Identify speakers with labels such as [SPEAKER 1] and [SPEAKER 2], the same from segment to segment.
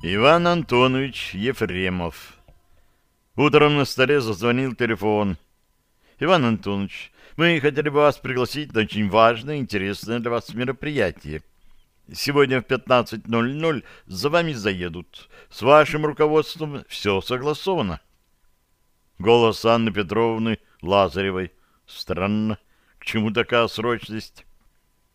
[SPEAKER 1] Иван Антонович Ефремов. Утром на столе зазвонил телефон. Иван Антонович, мы хотели бы вас пригласить на очень важное и интересное для вас мероприятие. Сегодня в 15.00 за вами заедут. С вашим руководством все согласовано. Голос Анны Петровны Лазаревой. Странно. К чему такая срочность?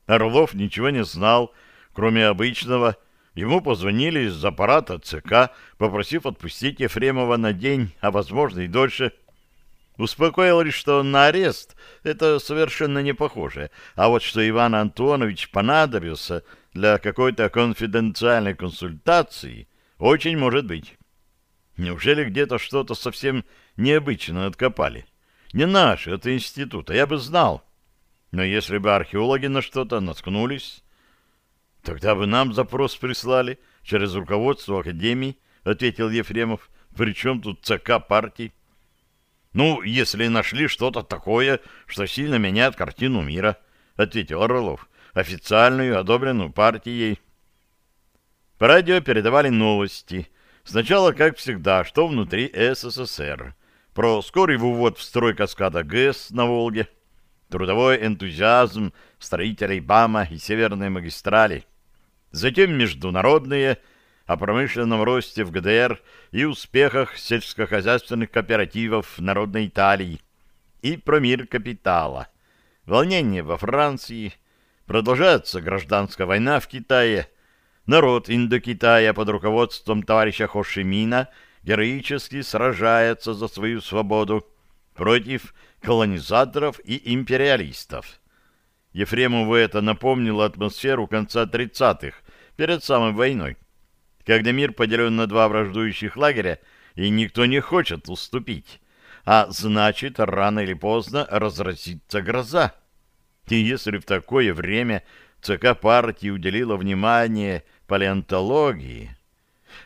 [SPEAKER 1] Орлов ничего не знал, кроме обычного. Ему позвонили из аппарата ЦК, попросив отпустить Ефремова на день, а возможно и дольше. Успокоил лишь, что на арест это совершенно не похоже, а вот что Иван Антонович понадобился для какой-то конфиденциальной консультации, очень может быть. Неужели где-то что-то совсем необычное откопали? Не наши, это института, я бы знал. Но если бы археологи на что-то наткнулись, тогда бы нам запрос прислали через руководство Академии, ответил Ефремов. Причем тут ЦК партии? Ну, если нашли что-то такое, что сильно меняет картину мира, ответил Орлов. Официальную, одобренную партией. По радио передавали новости. Сначала, как всегда, что внутри СССР. Про скорый вывод в строй каскада ГЭС на Волге – трудовой энтузиазм строителей БАМа и Северной магистрали, затем международные о промышленном росте в ГДР и успехах сельскохозяйственных кооперативов народной Италии. И про мир капитала, волнение во Франции, продолжается гражданская война в Китае, народ Индокитая под руководством товарища Хошимина героически сражается за свою свободу против колонизаторов и империалистов. Ефремову это напомнило атмосферу конца 30-х, перед самой войной, когда мир поделен на два враждующих лагеря, и никто не хочет уступить, а значит, рано или поздно разразится гроза. И если в такое время ЦК партии уделила внимание палеонтологии...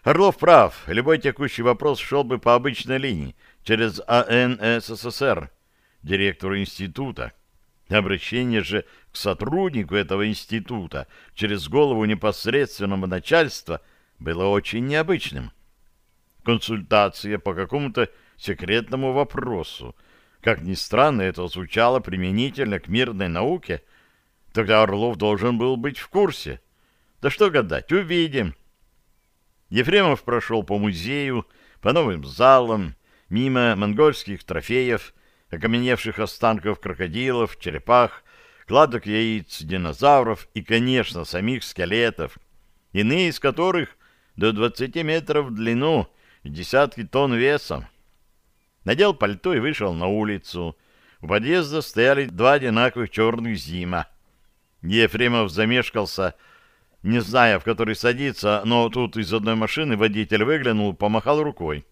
[SPEAKER 1] Орлов прав, любой текущий вопрос шел бы по обычной линии, через АН СССР, директору института. Обращение же к сотруднику этого института через голову непосредственного начальства было очень необычным. Консультация по какому-то секретному вопросу. Как ни странно, это звучало применительно к мирной науке. Тогда Орлов должен был быть в курсе. Да что гадать, увидим. Ефремов прошел по музею, по новым залам, мимо монгольских трофеев, окаменевших останков крокодилов, черепах, кладок яиц динозавров и, конечно, самих скелетов, иные из которых до 20 метров в длину и десятки тонн весом. Надел пальто и вышел на улицу. У подъезда стояли два одинаковых черных зима. Ефремов замешкался, не зная, в который садиться, но тут из одной машины водитель выглянул, помахал рукой.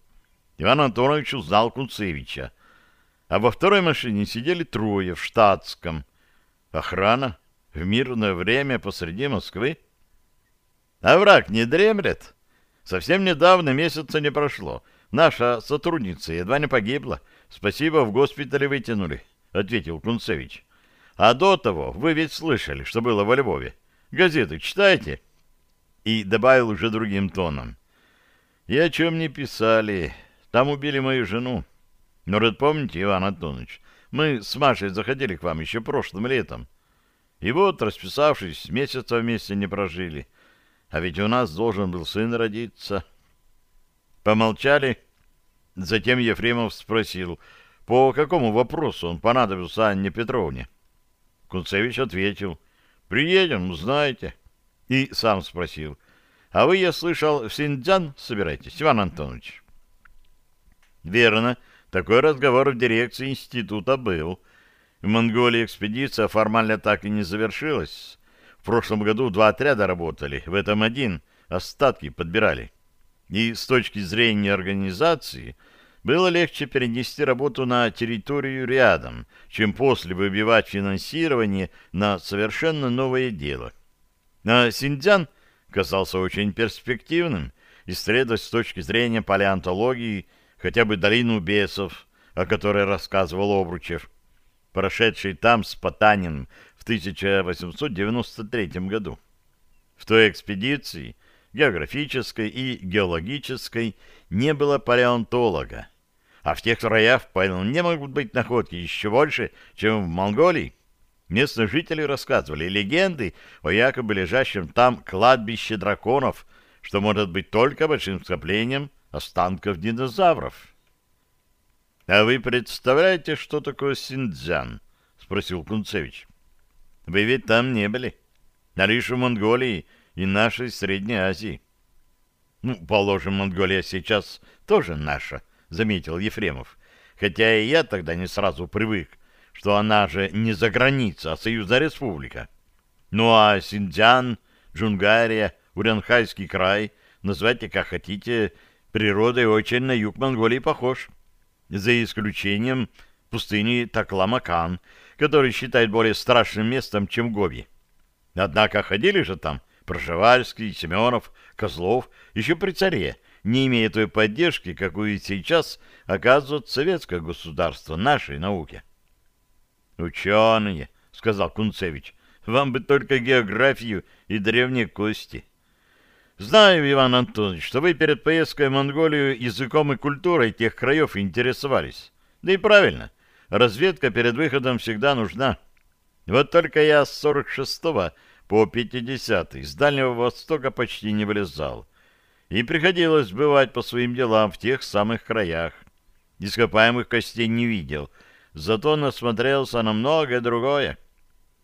[SPEAKER 1] Иван Антонович узнал Кунцевича а во второй машине сидели трое в штатском. Охрана в мирное время посреди Москвы. А враг не дремлет. Совсем недавно месяца не прошло. Наша сотрудница едва не погибла. Спасибо, в госпитале вытянули, — ответил Кунцевич. А до того вы ведь слышали, что было во Львове. Газеты читаете? И добавил уже другим тоном. И о чем не писали. Там убили мою жену. Но вот помните, Иван Антонович, мы с Машей заходили к вам еще прошлым летом. И вот, расписавшись, месяца вместе не прожили. А ведь у нас должен был сын родиться. Помолчали. Затем Ефремов спросил, по какому вопросу он понадобился Анне Петровне. Кунцевич ответил, приедем, узнаете. И сам спросил, а вы, я слышал, в Синьцзян собираетесь, Иван Антонович? Верно. Такой разговор в дирекции института был. В Монголии экспедиция формально так и не завершилась. В прошлом году два отряда работали, в этом один, остатки подбирали. И с точки зрения организации было легче перенести работу на территорию рядом, чем после выбивать финансирование на совершенно новое дело. А Синдзян казался очень перспективным, исследовать с точки зрения палеонтологии хотя бы долину бесов, о которой рассказывал Обручев, прошедший там с Потаниным в 1893 году. В той экспедиции географической и геологической, не было палеонтолога. А в тех краях вполне могут быть находки еще больше, чем в Монголии. Местные жители рассказывали легенды о якобы лежащем там кладбище драконов, что может быть только большим скоплением останков динозавров. — А вы представляете, что такое Синдзян? — спросил Кунцевич. — Вы ведь там не были. А лишь в Монголии и нашей Средней Азии. — Ну, положим, Монголия сейчас тоже наша, — заметил Ефремов. Хотя и я тогда не сразу привык что она же не за граница, а союзная республика. Ну а Синьцзян, Джунгария, Урянхайский край, называйте как хотите, природой очень на юг Монголии похож. За исключением пустыни Такламакан, который считает более страшным местом, чем Гоби. Однако ходили же там Проживальский, Семенов, Козлов, еще при царе, не имея той поддержки, какую сейчас оказывает советское государство нашей науке. «Ученые», — сказал Кунцевич, — «вам бы только географию и древние кости». «Знаю, Иван Антонович, что вы перед поездкой в Монголию языком и культурой тех краев интересовались. Да и правильно, разведка перед выходом всегда нужна. Вот только я с 46-го по 50 с Дальнего Востока почти не вылезал. И приходилось бывать по своим делам в тех самых краях. Ископаемых костей не видел — зато насмотрелся на многое другое.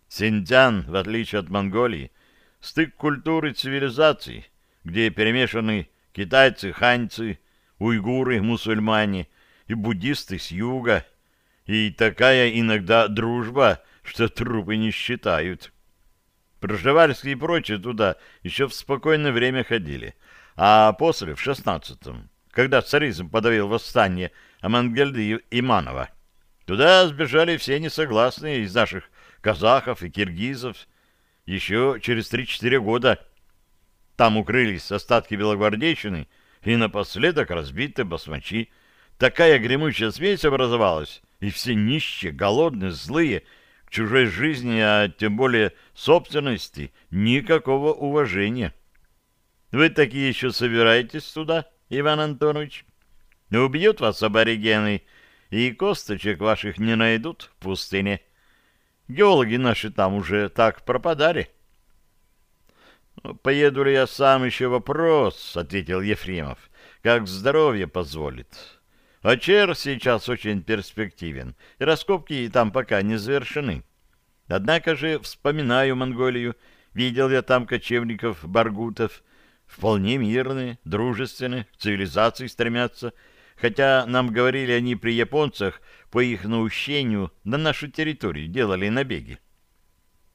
[SPEAKER 1] Синьцзян, в отличие от Монголии, стык культуры и цивилизаций, где перемешаны китайцы, ханьцы, уйгуры, мусульмане и буддисты с юга, и такая иногда дружба, что трупы не считают. Проживальские и прочие туда еще в спокойное время ходили, а после, в шестнадцатом, когда царизм подавил восстание Амангельды Иманова, Туда сбежали все несогласные из наших казахов и киргизов. Еще через 3-4 года там укрылись остатки белогвардейщины и напоследок разбиты басмачи. Такая гремучая смесь образовалась, и все нищие, голодные, злые, к чужой жизни, а тем более собственности, никакого уважения. Вы такие еще собираетесь туда, Иван Антонович? Убьют вас аборигены и косточек ваших не найдут в пустыне. Геологи наши там уже так пропадали. «Ну, — Поеду ли я сам, еще вопрос, — ответил Ефремов, — как здоровье позволит. Очер сейчас очень перспективен, и раскопки там пока не завершены. Однако же вспоминаю Монголию, видел я там кочевников, баргутов, вполне мирные, дружественные, к цивилизации стремятся, — хотя нам говорили они при японцах по их наущению на нашу территорию делали набеги.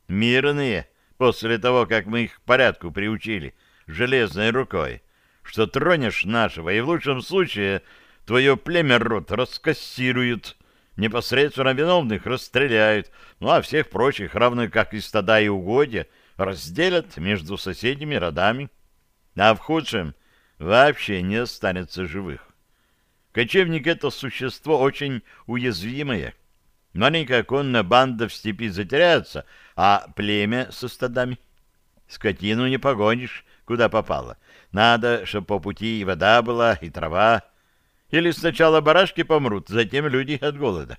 [SPEAKER 1] Мирные, после того, как мы их к порядку приучили, железной рукой, что тронешь нашего, и в лучшем случае твое племя рот раскассируют, непосредственно виновных расстреляют, ну а всех прочих, равно как и стада и угодья, разделят между соседними родами. А в худшем вообще не останется живых. Кочевник — это существо очень уязвимое. Маленькая конная банда в степи затеряется, а племя со стадами. Скотину не погонишь, куда попало. Надо, чтобы по пути и вода была, и трава. Или сначала барашки помрут, затем люди от голода.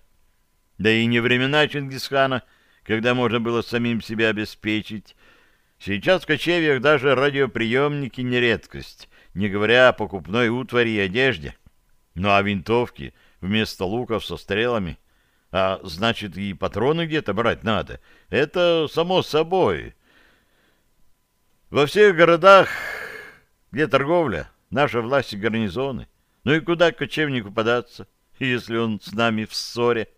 [SPEAKER 1] Да и не времена Чингисхана, когда можно было самим себя обеспечить. Сейчас в кочевьях даже радиоприемники не редкость, не говоря о покупной утвари и одежде. Ну а винтовки вместо луков со стрелами? А значит, и патроны где-то брать надо. Это само собой. Во всех городах, где торговля, наша власть и гарнизоны. Ну и куда кочевнику податься, если он с нами в ссоре?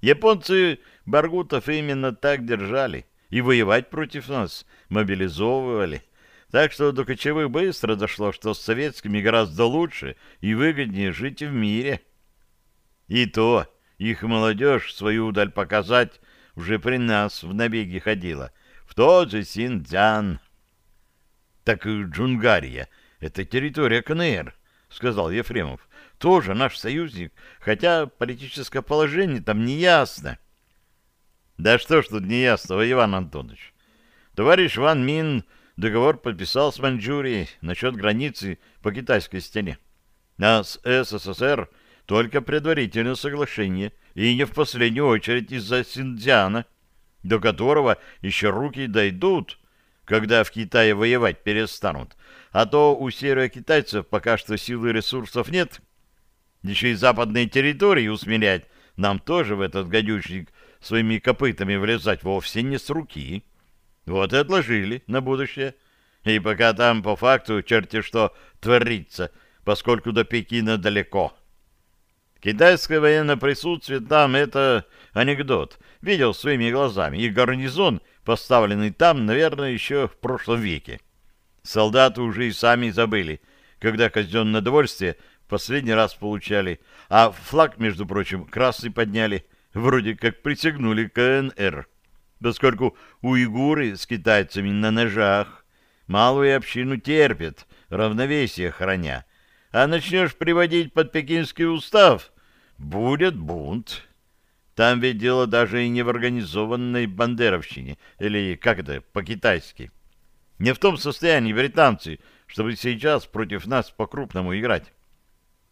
[SPEAKER 1] Японцы баргутов именно так держали и воевать против нас мобилизовывали. Так что до кочевых быстро дошло, что с советскими гораздо лучше и выгоднее жить в мире. И то их молодежь свою удаль показать уже при нас в набеге ходила, в тот же Синьцзян. — Так Джунгария — это территория КНР, — сказал Ефремов. — Тоже наш союзник, хотя политическое положение там не ясно. — Да что ж тут неясного, Иван Антонович? Товарищ Ван Мин договор подписал с Маньчжурией насчет границы по китайской стене. А с СССР только предварительное соглашение, и не в последнюю очередь из-за Синдзяна, до которого еще руки дойдут, когда в Китае воевать перестанут. А то у северокитайцев пока что сил и ресурсов нет. Еще и западные территории усмирять нам тоже в этот гадючник своими копытами влезать вовсе не с руки. Вот и отложили на будущее. И пока там по факту черти что творится, поскольку до Пекина далеко. Китайское военное присутствие там — это анекдот. Видел своими глазами. И гарнизон, поставленный там, наверное, еще в прошлом веке. Солдаты уже и сами забыли, когда казенное довольствие последний раз получали. А флаг, между прочим, красный подняли. Вроде как присягнули КНР. Поскольку уйгуры с китайцами на ножах малую общину терпят, равновесие храня а начнешь приводить под пекинский устав, будет бунт. Там ведь дело даже и не в организованной бандеровщине, или как это по-китайски. Не в том состоянии британцы, чтобы сейчас против нас по-крупному играть.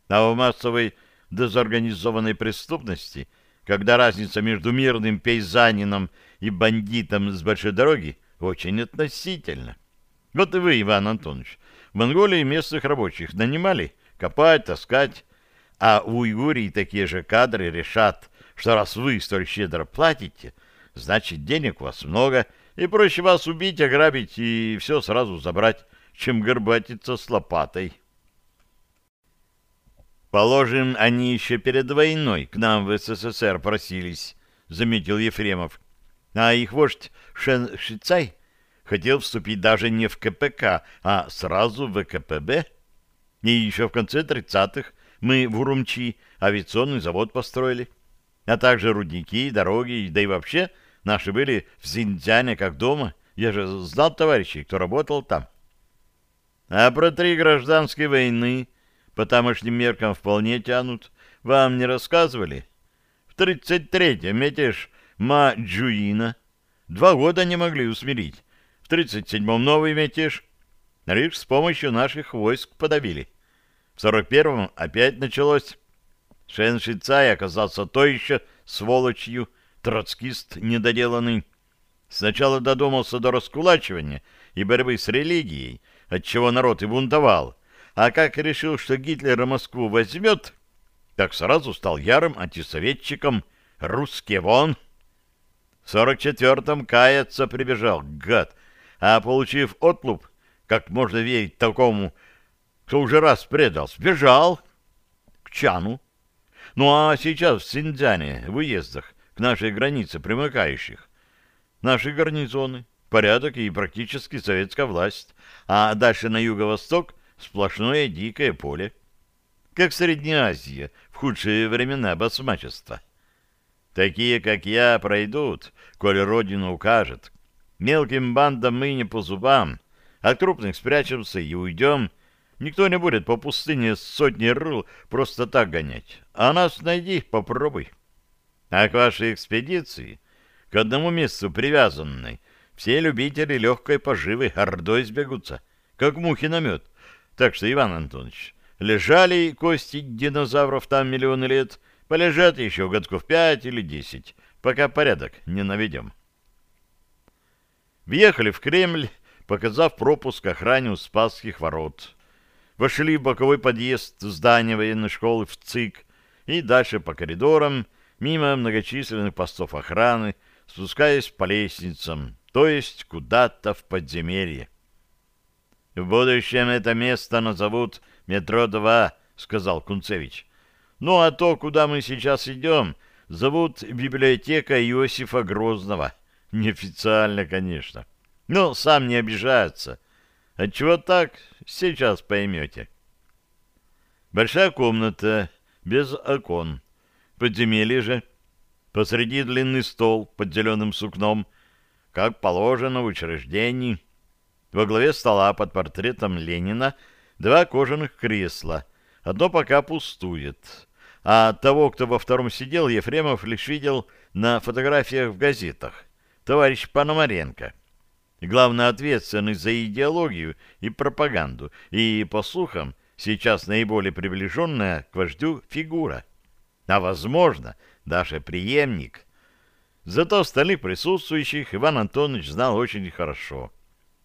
[SPEAKER 1] А в массовой дезорганизованной преступности, когда разница между мирным пейзанином и бандитом с большой дороги очень относительна. Вот и вы, Иван Антонович, Монголии местных рабочих нанимали копать, таскать, а в Уйгурии такие же кадры решат, что раз вы столь щедро платите, значит денег у вас много, и проще вас убить, ограбить и все сразу забрать, чем горбатиться с лопатой. Положим, они еще перед войной к нам в СССР просились, заметил Ефремов. А их вождь Шен Шицай хотел вступить даже не в КПК, а сразу в ВКПБ. И еще в конце 30-х мы в Урумчи авиационный завод построили, а также рудники, дороги, да и вообще наши были в Зиндзяне как дома. Я же знал товарищей, кто работал там. А про три гражданские войны по тамошним меркам вполне тянут. Вам не рассказывали? В 33-м мятеж Ма Джуина. Два года не могли усмирить. В 37-м новый мятеж. Лишь с помощью наших войск подавили. В 41-м опять началось. Шен Шицай оказался то еще сволочью, троцкист недоделанный. Сначала додумался до раскулачивания и борьбы с религией, отчего народ и бунтовал. А как решил, что Гитлер Москву возьмет, так сразу стал ярым антисоветчиком «Русский вон». В 44-м каяться прибежал, гад, а получив отлуп, как можно верить такому, кто уже раз предал, сбежал к Чану. Ну а сейчас в Синьцзяне, в уездах, к нашей границе примыкающих, наши гарнизоны, порядок и практически советская власть, а дальше на юго-восток сплошное дикое поле. Как Средняя Азия в худшие времена басмачества. Такие, как я, пройдут, коли Родина укажет, Мелким бандам мы не по зубам, от крупных спрячемся и уйдем. Никто не будет по пустыне с сотней рыл просто так гонять. А нас найди, попробуй. А к вашей экспедиции, к одному месту привязанной, все любители легкой поживы ордой сбегутся, как мухи на мед. Так что, Иван Антонович, лежали кости динозавров там миллионы лет, полежат еще годков пять или десять, пока порядок не наведем. Въехали в Кремль, показав пропуск охране у Спасских ворот. Вошли в боковой подъезд здания военной школы в ЦИК и дальше по коридорам, мимо многочисленных постов охраны, спускаясь по лестницам, то есть куда-то в подземелье. «В будущем это место назовут метро-2», — сказал Кунцевич. «Ну а то, куда мы сейчас идем, зовут библиотека Иосифа Грозного». Неофициально, конечно. Но сам не обижается. Отчего так, сейчас поймете. Большая комната, без окон. Подземелье же. Посреди длинный стол под зеленым сукном, как положено в учреждении. Во главе стола под портретом Ленина два кожаных кресла. Одно пока пустует. А того, кто во втором сидел, Ефремов лишь видел на фотографиях в газетах товарищ Пономаренко. главный ответственный за идеологию и пропаганду, и, по слухам, сейчас наиболее приближенная к вождю фигура. А, возможно, даже преемник. Зато остальных присутствующих Иван Антонович знал очень хорошо.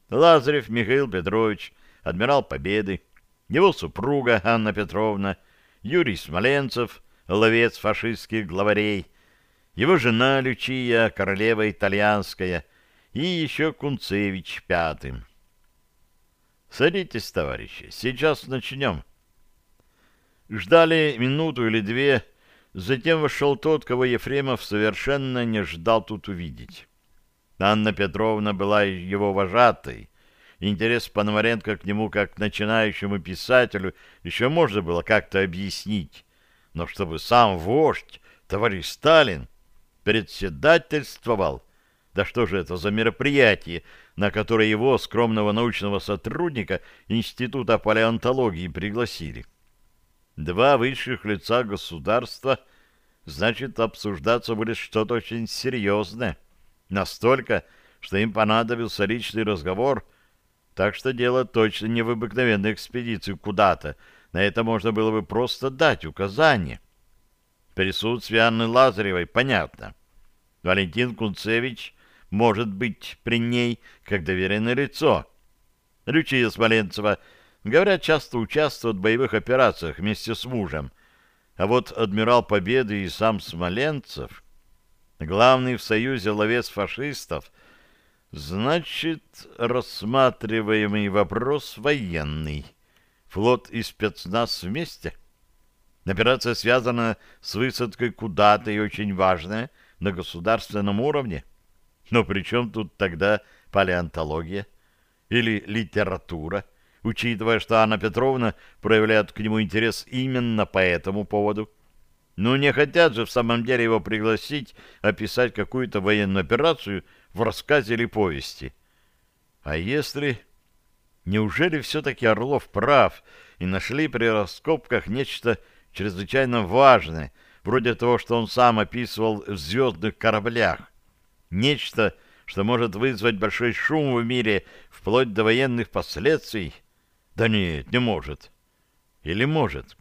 [SPEAKER 1] Лазарев Михаил Петрович, адмирал Победы, его супруга Анна Петровна, Юрий Смоленцев, ловец фашистских главарей, его жена Лючия, королева итальянская, и еще Кунцевич пятым. Садитесь, товарищи, сейчас начнем. Ждали минуту или две, затем вошел тот, кого Ефремов совершенно не ждал тут увидеть. Анна Петровна была его вожатой. Интерес Пономаренко к нему, как к начинающему писателю, еще можно было как-то объяснить. Но чтобы сам вождь, товарищ Сталин, председательствовал, да что же это за мероприятие, на которое его, скромного научного сотрудника Института палеонтологии, пригласили. Два высших лица государства, значит, обсуждаться будет что-то очень серьезное. Настолько, что им понадобился личный разговор, так что дело точно не в обыкновенной экспедиции куда-то. На это можно было бы просто дать указание. Присутствие Анны Лазаревой понятно. Валентин Кунцевич может быть при ней как доверенное лицо. Лючия Смоленцева, говорят, часто участвует в боевых операциях вместе с мужем. А вот адмирал Победы и сам Смоленцев, главный в союзе ловец фашистов, значит, рассматриваемый вопрос военный. Флот и спецназ вместе. Операция связана с высадкой куда-то и очень важная на государственном уровне. Но при чем тут тогда палеонтология или литература, учитывая, что Анна Петровна проявляет к нему интерес именно по этому поводу? Ну, не хотят же в самом деле его пригласить описать какую-то военную операцию в рассказе или повести. А если... Неужели все-таки Орлов прав и нашли при раскопках нечто чрезвычайно важное, вроде того, что он сам описывал в «Звездных кораблях»? Нечто, что может вызвать большой шум в мире вплоть до военных последствий? Да нет, не может. Или может?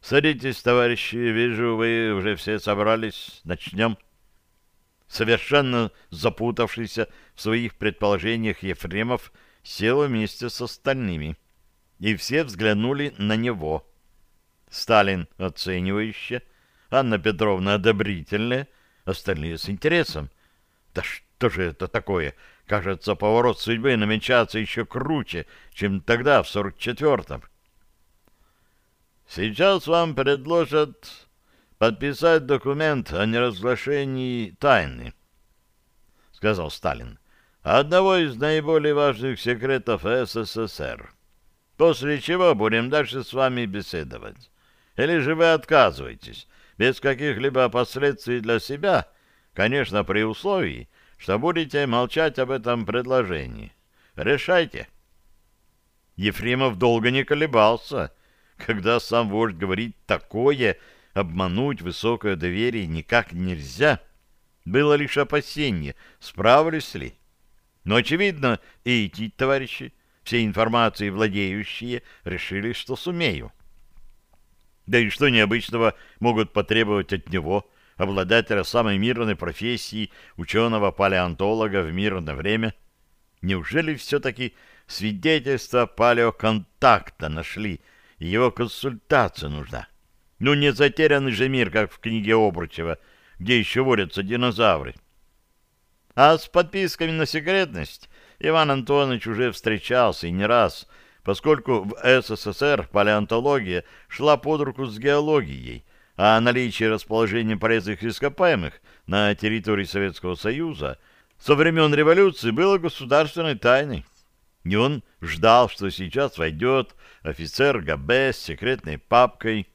[SPEAKER 1] Садитесь, товарищи, вижу, вы уже все собрались. Начнем. Совершенно запутавшийся в своих предположениях Ефремов сел вместе с остальными. И все взглянули на него. Сталин оценивающе, Анна Петровна одобрительная — остальные с интересом. Да что же это такое? Кажется, поворот судьбы намечается еще круче, чем тогда, в сорок четвертом. Сейчас вам предложат подписать документ о неразглашении тайны, — сказал Сталин, — одного из наиболее важных секретов СССР. После чего будем дальше с вами беседовать. Или же вы отказываетесь без каких-либо последствий для себя, конечно, при условии, что будете молчать об этом предложении. Решайте. Ефремов долго не колебался. Когда сам вождь говорит такое, обмануть высокое доверие никак нельзя. Было лишь опасение, справлюсь ли. Но, очевидно, и эти товарищи, все информации владеющие, решили, что сумею. Да и что необычного могут потребовать от него, обладателя самой мирной профессии ученого-палеонтолога в мирное время? Неужели все-таки свидетельство палеоконтакта нашли, и его консультация нужна? Ну, не затерянный же мир, как в книге Обручева, где еще водятся динозавры. А с подписками на секретность Иван Антонович уже встречался и не раз – поскольку в СССР палеонтология шла под руку с геологией, а наличие расположения полезных ископаемых на территории Советского Союза со времен революции было государственной тайной. И он ждал, что сейчас войдет офицер ГБ с секретной папкой.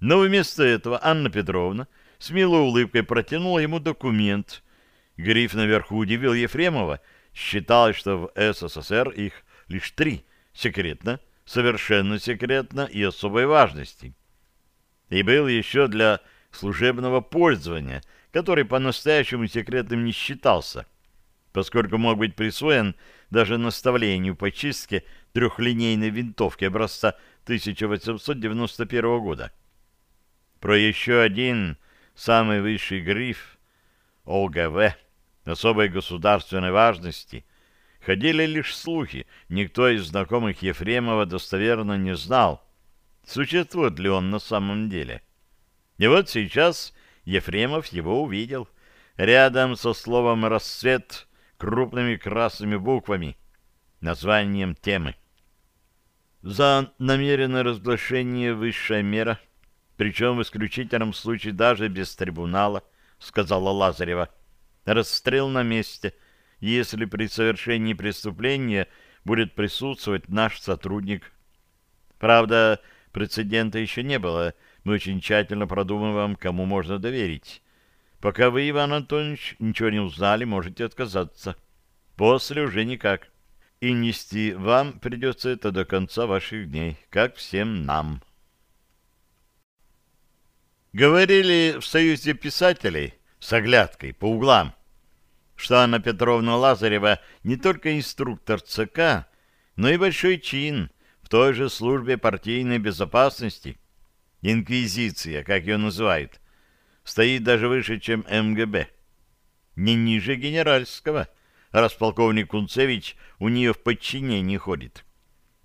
[SPEAKER 1] Но вместо этого Анна Петровна с милой улыбкой протянула ему документ. Гриф наверху удивил Ефремова. Считалось, что в СССР их лишь три – секретно, совершенно секретно и особой важности. И был еще для служебного пользования, который по-настоящему секретным не считался. поскольку мог быть присвоен даже наставлению по чистке трехлинейной винтовки образца 1891 года. Про еще один самый высший гриф ОГВ особой государственной важности ходили лишь слухи, никто из знакомых Ефремова достоверно не знал, существует ли он на самом деле. И вот сейчас Ефремов его увидел, рядом со словом «рассвет» крупными красными буквами, названием темы. За намеренное разглашение высшая мера, причем в исключительном случае даже без трибунала, сказала Лазарева. Расстрел на месте, если при совершении преступления будет присутствовать наш сотрудник. Правда, прецедента еще не было, мы очень тщательно продумываем, кому можно доверить. Пока вы, Иван Антонович, ничего не узнали, можете отказаться. После уже никак. И нести вам придется это до конца ваших дней, как всем нам. Говорили в Союзе писателей с оглядкой по углам, что Анна Петровна Лазарева не только инструктор ЦК, но и большой чин в той же службе партийной безопасности – инквизиция, как ее называют, стоит даже выше, чем МГБ. Не ниже генеральского, раз полковник Кунцевич у нее в подчинении ходит.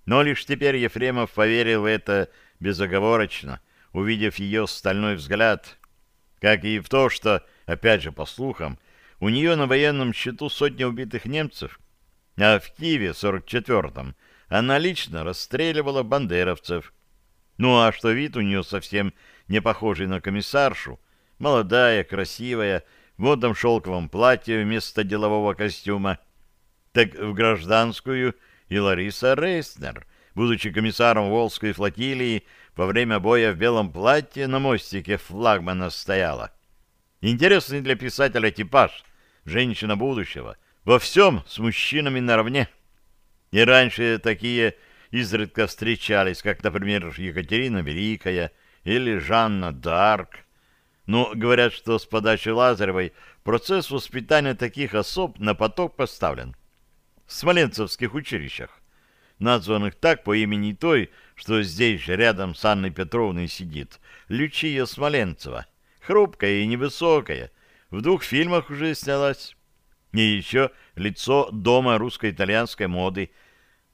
[SPEAKER 1] Но лишь теперь Ефремов поверил в это безоговорочно, увидев ее стальной взгляд, как и в то, что, опять же по слухам, у нее на военном счету сотня убитых немцев, а в Киеве, 44-м, она лично расстреливала бандеровцев, ну а что вид у нее совсем не похожий на комиссаршу, молодая, красивая, в модном шелковом платье вместо делового костюма, так в гражданскую и Лариса Рейснер, будучи комиссаром Волжской флотилии, во время боя в белом платье на мостике флагмана стояла. Интересный для писателя типаж, женщина будущего, во всем с мужчинами наравне. И раньше такие изредка встречались, как, например, Екатерина Великая или Жанна Д'Арк. Но говорят, что с подачи Лазаревой процесс воспитания таких особ на поток поставлен. В смоленцевских училищах, названных так по имени той, что здесь же рядом с Анной Петровной сидит, Лючия Смоленцева, хрупкая и невысокая, в двух фильмах уже снялась. И еще лицо дома русско-итальянской моды –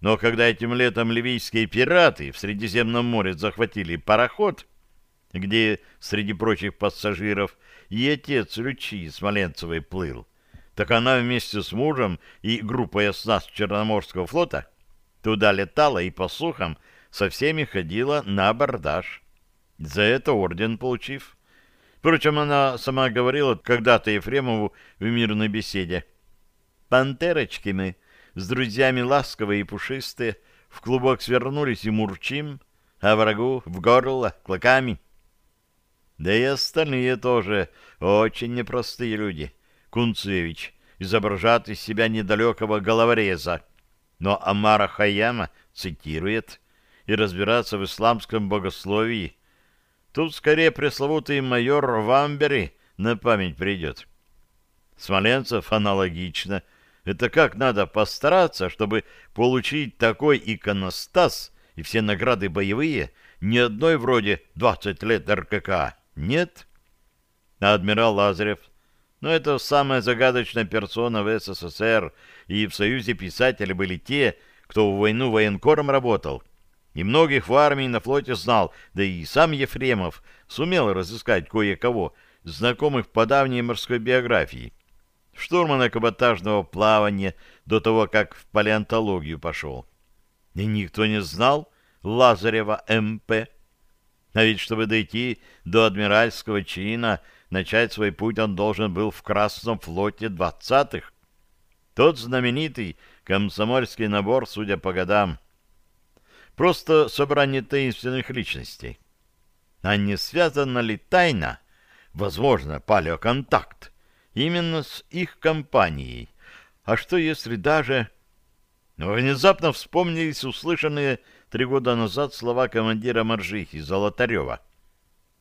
[SPEAKER 1] но когда этим летом ливийские пираты в Средиземном море захватили пароход, где среди прочих пассажиров и отец Лючи Смоленцевой плыл, так она вместе с мужем и группой оснастки Черноморского флота туда летала и, по слухам, со всеми ходила на абордаж. За это орден получив. Впрочем, она сама говорила когда-то Ефремову в мирной беседе. «Пантерочки мы, с друзьями ласковые и пушистые, в клубок свернулись и мурчим, а врагу в горло клыками. Да и остальные тоже очень непростые люди. Кунцевич изображает из себя недалекого головореза, но Амара Хаяма цитирует и разбираться в исламском богословии. Тут скорее пресловутый майор Вамбери на память придет. Смоленцев аналогично — это как надо постараться, чтобы получить такой иконостас и все награды боевые, ни одной вроде 20 лет РКК. Нет? А адмирал Лазарев, ну это самая загадочная персона в СССР, и в Союзе писателей были те, кто в войну военкором работал, и многих в армии на флоте знал, да и сам Ефремов сумел разыскать кое-кого, знакомых по давней морской биографии штурмана каботажного плавания до того, как в палеонтологию пошел. И никто не знал Лазарева МП. А ведь, чтобы дойти до адмиральского чина, начать свой путь он должен был в Красном флоте двадцатых. Тот знаменитый комсомольский набор, судя по годам. Просто собрание таинственных личностей. А не связана ли тайна, возможно, палеоконтакт, именно с их компанией. А что если даже... Внезапно вспомнились услышанные три года назад слова командира Моржихи Золотарева.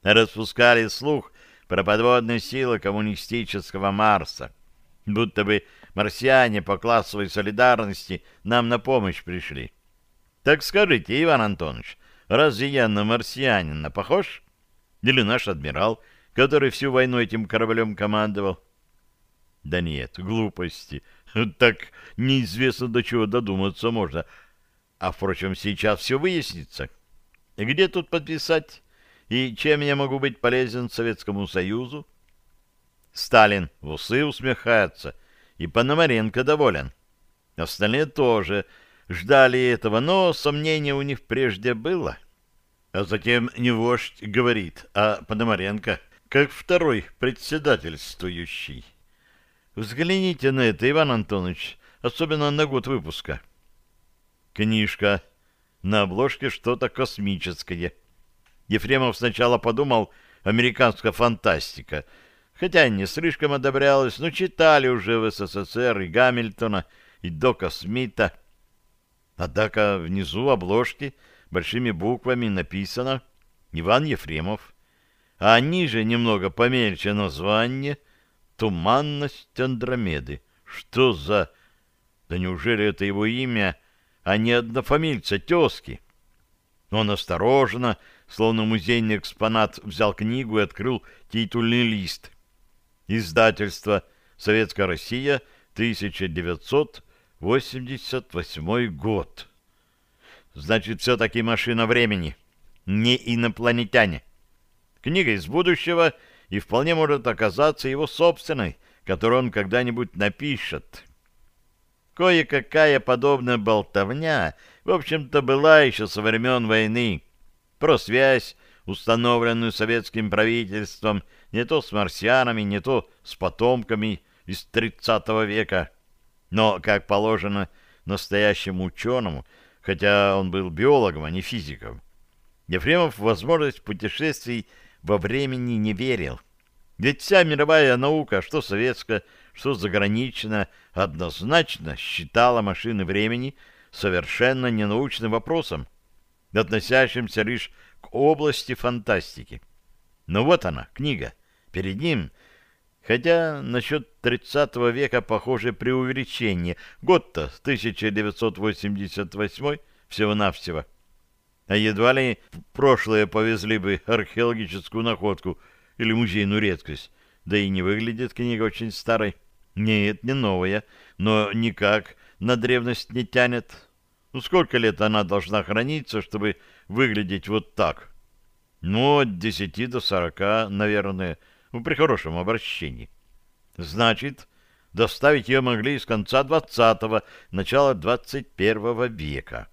[SPEAKER 1] Распускали слух про подводные силы коммунистического Марса, будто бы марсиане по классовой солидарности нам на помощь пришли. Так скажите, Иван Антонович, разве я на марсианина похож? Или наш адмирал, который всю войну этим кораблем командовал? Да нет, глупости. Так неизвестно до чего додуматься можно. А, впрочем, сейчас все выяснится. Где тут подписать? И чем я могу быть полезен Советскому Союзу? Сталин в усы усмехается, и Пономаренко доволен. Остальные тоже ждали этого, но сомнение у них прежде было. А затем не вождь говорит, а Пономаренко, как второй председательствующий. Взгляните на это, Иван Антонович, особенно на год выпуска. Книжка. На обложке что-то космическое. Ефремов сначала подумал «американская фантастика», хотя не слишком одобрялась, но читали уже в СССР и Гамильтона, и Дока Смита. Однако внизу обложки большими буквами написано «Иван Ефремов», а ниже немного помельче название «Туманность Андромеды». Что за... Да неужели это его имя, а не однофамильца тезки? Он осторожно, словно музейный экспонат, взял книгу и открыл титульный лист. Издательство «Советская Россия», 1988 год. Значит, все-таки машина времени, не инопланетяне. Книга из будущего и вполне может оказаться его собственной, которую он когда-нибудь напишет. Кое-какая подобная болтовня, в общем-то, была еще со времен войны. Про связь, установленную советским правительством, не то с марсианами, не то с потомками из 30 века. Но, как положено настоящему ученому, хотя он был биологом, а не физиком, Ефремов в возможность путешествий во времени не верил. Ведь вся мировая наука, что советская, что заграничная, однозначно считала машины времени совершенно ненаучным вопросом, относящимся лишь к области фантастики. Но вот она, книга, перед ним, хотя насчет 30 века похоже преувеличение. Год-то 1988 всего-навсего. А едва ли в прошлое повезли бы археологическую находку или музейную редкость. Да и не выглядит книга очень старой. Нет, не новая, но никак на древность не тянет. Ну, сколько лет она должна храниться, чтобы выглядеть вот так? Ну, от десяти до сорока, наверное, при хорошем обращении. Значит, доставить ее могли из конца двадцатого, начала двадцать первого века.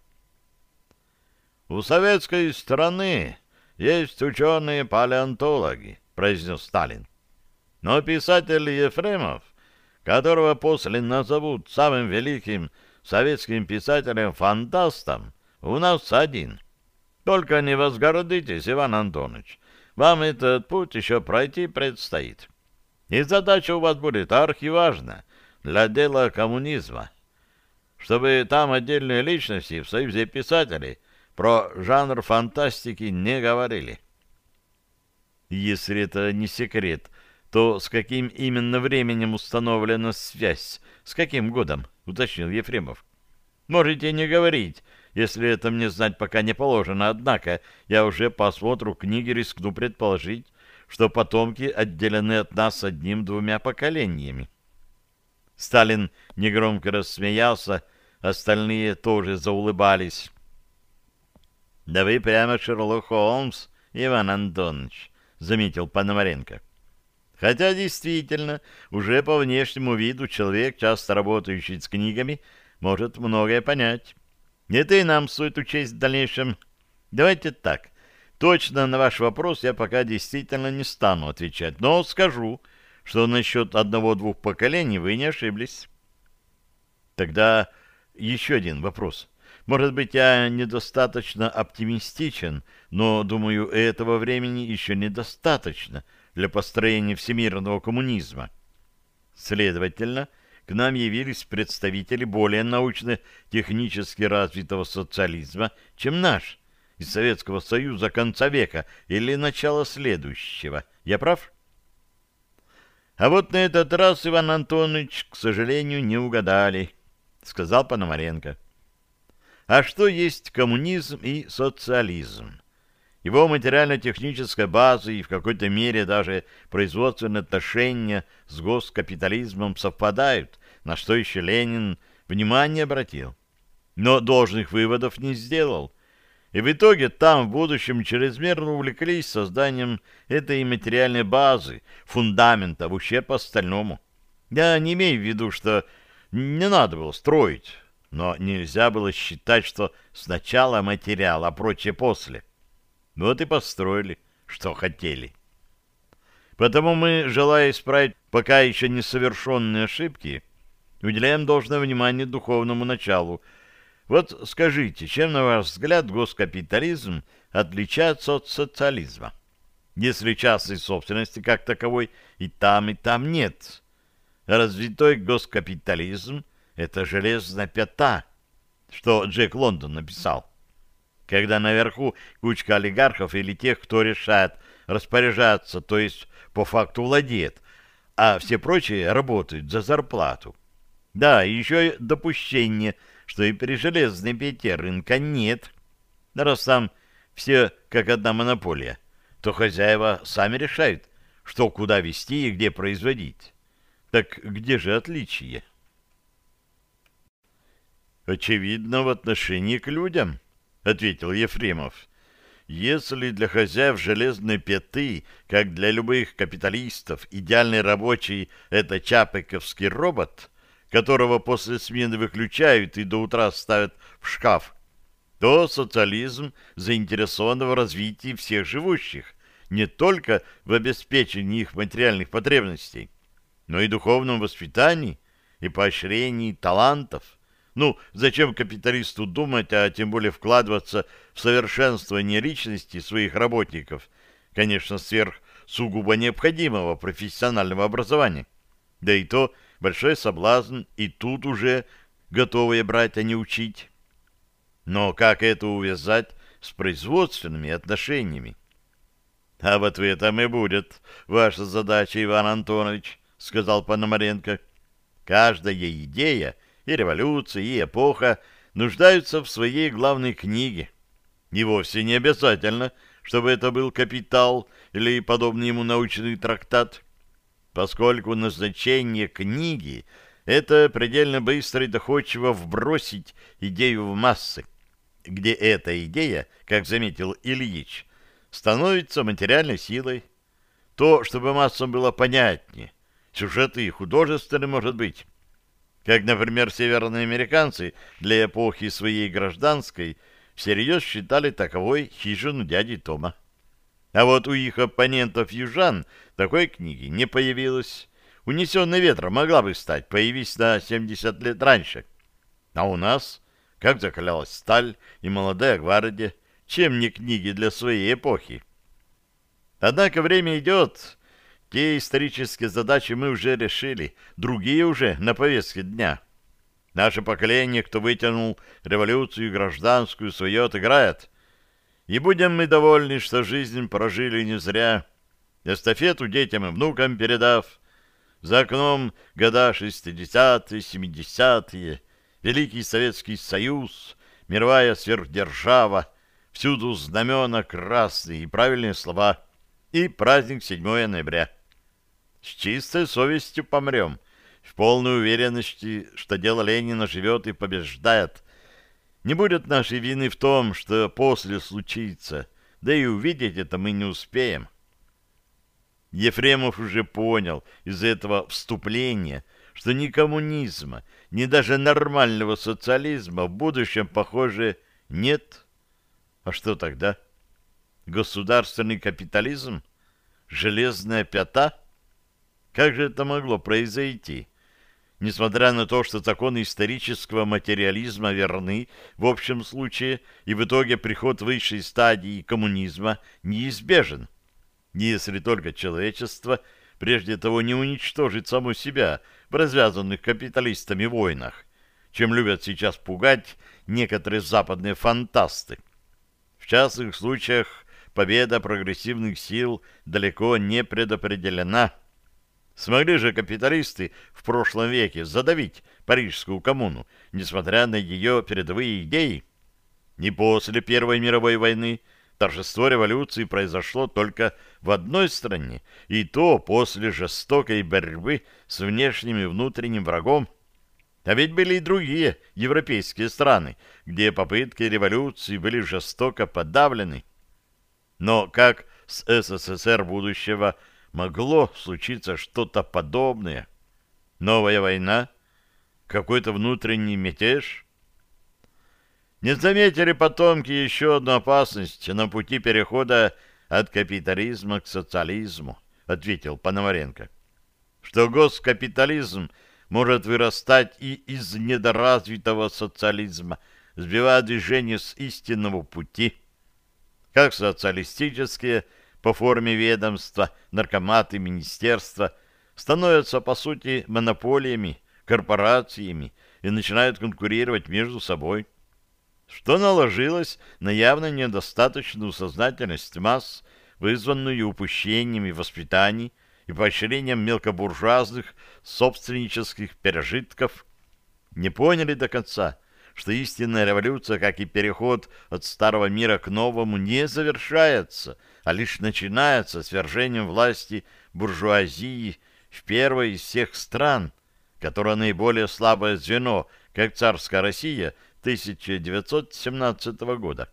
[SPEAKER 1] У советской страны есть ученые-палеонтологи, произнес Сталин. Но писатель Ефремов, которого после назовут самым великим советским писателем-фантастом, у нас один. Только не возгордитесь, Иван Антонович. Вам этот путь еще пройти предстоит. И задача у вас будет архиважна для дела коммунизма. Чтобы там отдельные личности в Союзе писателей про жанр фантастики не говорили. Если это не секрет, то с каким именно временем установлена связь? С каким годом? — уточнил Ефремов. Можете не говорить, если это мне знать пока не положено, однако я уже по осмотру книги рискну предположить, что потомки отделены от нас одним-двумя поколениями. Сталин негромко рассмеялся, остальные тоже заулыбались. — Да вы прямо Шерлок Холмс, Иван Антонович, — заметил Пономаренко. Хотя действительно, уже по внешнему виду человек, часто работающий с книгами, может многое понять. Это и нам стоит учесть в дальнейшем. Давайте так. Точно на ваш вопрос я пока действительно не стану отвечать, но скажу, что насчет одного-двух поколений вы не ошиблись. Тогда еще один вопрос. Может быть, я недостаточно оптимистичен, но, думаю, этого времени еще недостаточно для построения всемирного коммунизма. Следовательно, к нам явились представители более научно-технически развитого социализма, чем наш, из Советского Союза конца века или начала следующего. Я прав? А вот на этот раз, Иван Антонович, к сожалению, не угадали, сказал Пономаренко. А что есть коммунизм и социализм? Его материально-техническая база и в какой-то мере даже производственные отношения с госкапитализмом совпадают, на что еще Ленин внимание обратил. Но должных выводов не сделал. И в итоге там в будущем чрезмерно увлеклись созданием этой материальной базы, фундамента в ущерб остальному. Я не имею в виду, что не надо было строить, но нельзя было считать, что сначала материал, а прочее после. Вот и построили, что хотели. Потому мы, желая исправить пока еще несовершенные ошибки, уделяем должное внимание духовному началу. Вот скажите, чем, на ваш взгляд, госкапитализм отличается от социализма? Если частной собственности как таковой и там, и там нет. Развитой госкапитализм — это железная пята, что Джек Лондон написал когда наверху кучка олигархов или тех, кто решает распоряжаться, то есть по факту владеет, а все прочие работают за зарплату. Да, еще и допущение, что и при железной пяте рынка нет. Раз там все как одна монополия, то хозяева сами решают, что куда вести и где производить. Так где же отличие? Очевидно, в отношении к людям. — ответил Ефремов. «Если для хозяев железной пяты, как для любых капиталистов, идеальный рабочий — это чапыковский робот, которого после смены выключают и до утра ставят в шкаф, то социализм заинтересован в развитии всех живущих, не только в обеспечении их материальных потребностей, но и духовном воспитании и поощрении талантов, ну, зачем капиталисту думать, а тем более вкладываться в совершенствование личности своих работников, конечно, сверх сугубо необходимого профессионального образования. Да и то большой соблазн, и тут уже готовые брать, а не учить. Но как это увязать с производственными отношениями? — А вот в этом и будет ваша задача, Иван Антонович, — сказал Пономаренко. — Каждая идея — и революция, и эпоха нуждаются в своей главной книге. И вовсе не обязательно, чтобы это был «Капитал» или подобный ему научный трактат, поскольку назначение книги — это предельно быстро и доходчиво вбросить идею в массы, где эта идея, как заметил Ильич, становится материальной силой. То, чтобы массам было понятнее, сюжеты и художественные, может быть, как, например, северные американцы для эпохи своей гражданской всерьез считали таковой хижину дяди Тома. А вот у их оппонентов-южан такой книги не появилось. «Унесенный ветром» могла бы стать, появись на 70 лет раньше. А у нас, как закалялась сталь и молодая гвардия, чем не книги для своей эпохи. Однако время идет, те исторические задачи мы уже решили, другие уже на повестке дня. Наше поколение, кто вытянул революцию гражданскую, свое отыграет. И будем мы довольны, что жизнь прожили не зря, эстафету детям и внукам передав. За окном года 60-е, 70-е, Великий Советский Союз, мировая сверхдержава, всюду знамена красные и правильные слова, и праздник 7 ноября. С чистой совестью помрем, в полной уверенности, что дело Ленина живет и побеждает. Не будет нашей вины в том, что после случится, да и увидеть это мы не успеем. Ефремов уже понял из этого вступления, что ни коммунизма, ни даже нормального социализма в будущем, похоже, нет. А что тогда? Государственный капитализм? Железная пята? Как же это могло произойти? Несмотря на то, что законы исторического материализма верны в общем случае, и в итоге приход высшей стадии коммунизма неизбежен, если только человечество прежде того не уничтожит само себя в развязанных капиталистами войнах, чем любят сейчас пугать некоторые западные фантасты. В частных случаях победа прогрессивных сил далеко не предопределена – Смогли же капиталисты в прошлом веке задавить Парижскую коммуну, несмотря на ее передовые идеи? Не после Первой мировой войны торжество революции произошло только в одной стране, и то после жестокой борьбы с внешним и внутренним врагом. А ведь были и другие европейские страны, где попытки революции были жестоко подавлены. Но как с СССР будущего могло случиться что-то подобное? Новая война? Какой-то внутренний мятеж? Не заметили потомки еще одну опасность на пути перехода от капитализма к социализму, ответил Пономаренко. Что госкапитализм может вырастать и из недоразвитого социализма, сбивая движение с истинного пути. Как социалистические по форме ведомства, наркоматы, министерства становятся, по сути, монополиями, корпорациями и начинают конкурировать между собой. Что наложилось на явно недостаточную сознательность масс, вызванную упущениями воспитаний и поощрением мелкобуржуазных собственнических пережитков, не поняли до конца, что истинная революция, как и переход от старого мира к новому, не завершается, а лишь начинается свержением власти буржуазии в первой из всех стран, которая наиболее слабое звено, как царская Россия, 1917 года.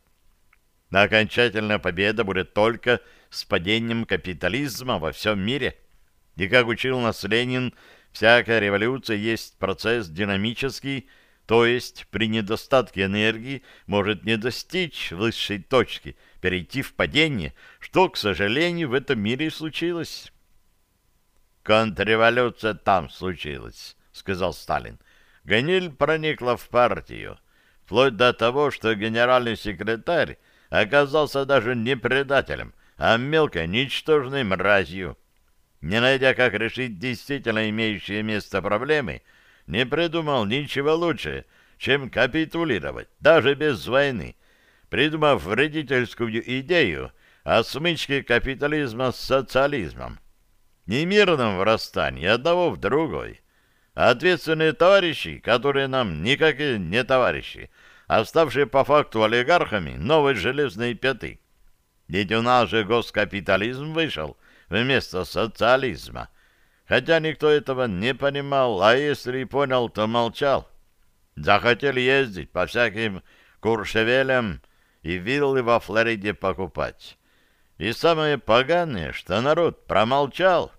[SPEAKER 1] Но окончательная победа будет только с падением капитализма во всем мире. И, как учил нас Ленин, всякая революция есть процесс динамический, то есть при недостатке энергии может не достичь высшей точки, перейти в падение, что, к сожалению, в этом мире и случилось. «Контрреволюция там случилась», — сказал Сталин. «Ганиль проникла в партию» вплоть до того, что генеральный секретарь оказался даже не предателем, а мелкой, ничтожной мразью. Не найдя, как решить действительно имеющие место проблемы, не придумал ничего лучше, чем капитулировать, даже без войны, придумав вредительскую идею о смычке капитализма с социализмом. Не мирном врастании одного в другой, ответственные товарищи, которые нам никакие не товарищи, а ставшие по факту олигархами новой железной пяты. Ведь у нас же госкапитализм вышел вместо социализма. Хотя никто этого не понимал, а если и понял, то молчал. Захотели ездить по всяким куршевелям и виллы во Флориде покупать. И самое поганое, что народ промолчал,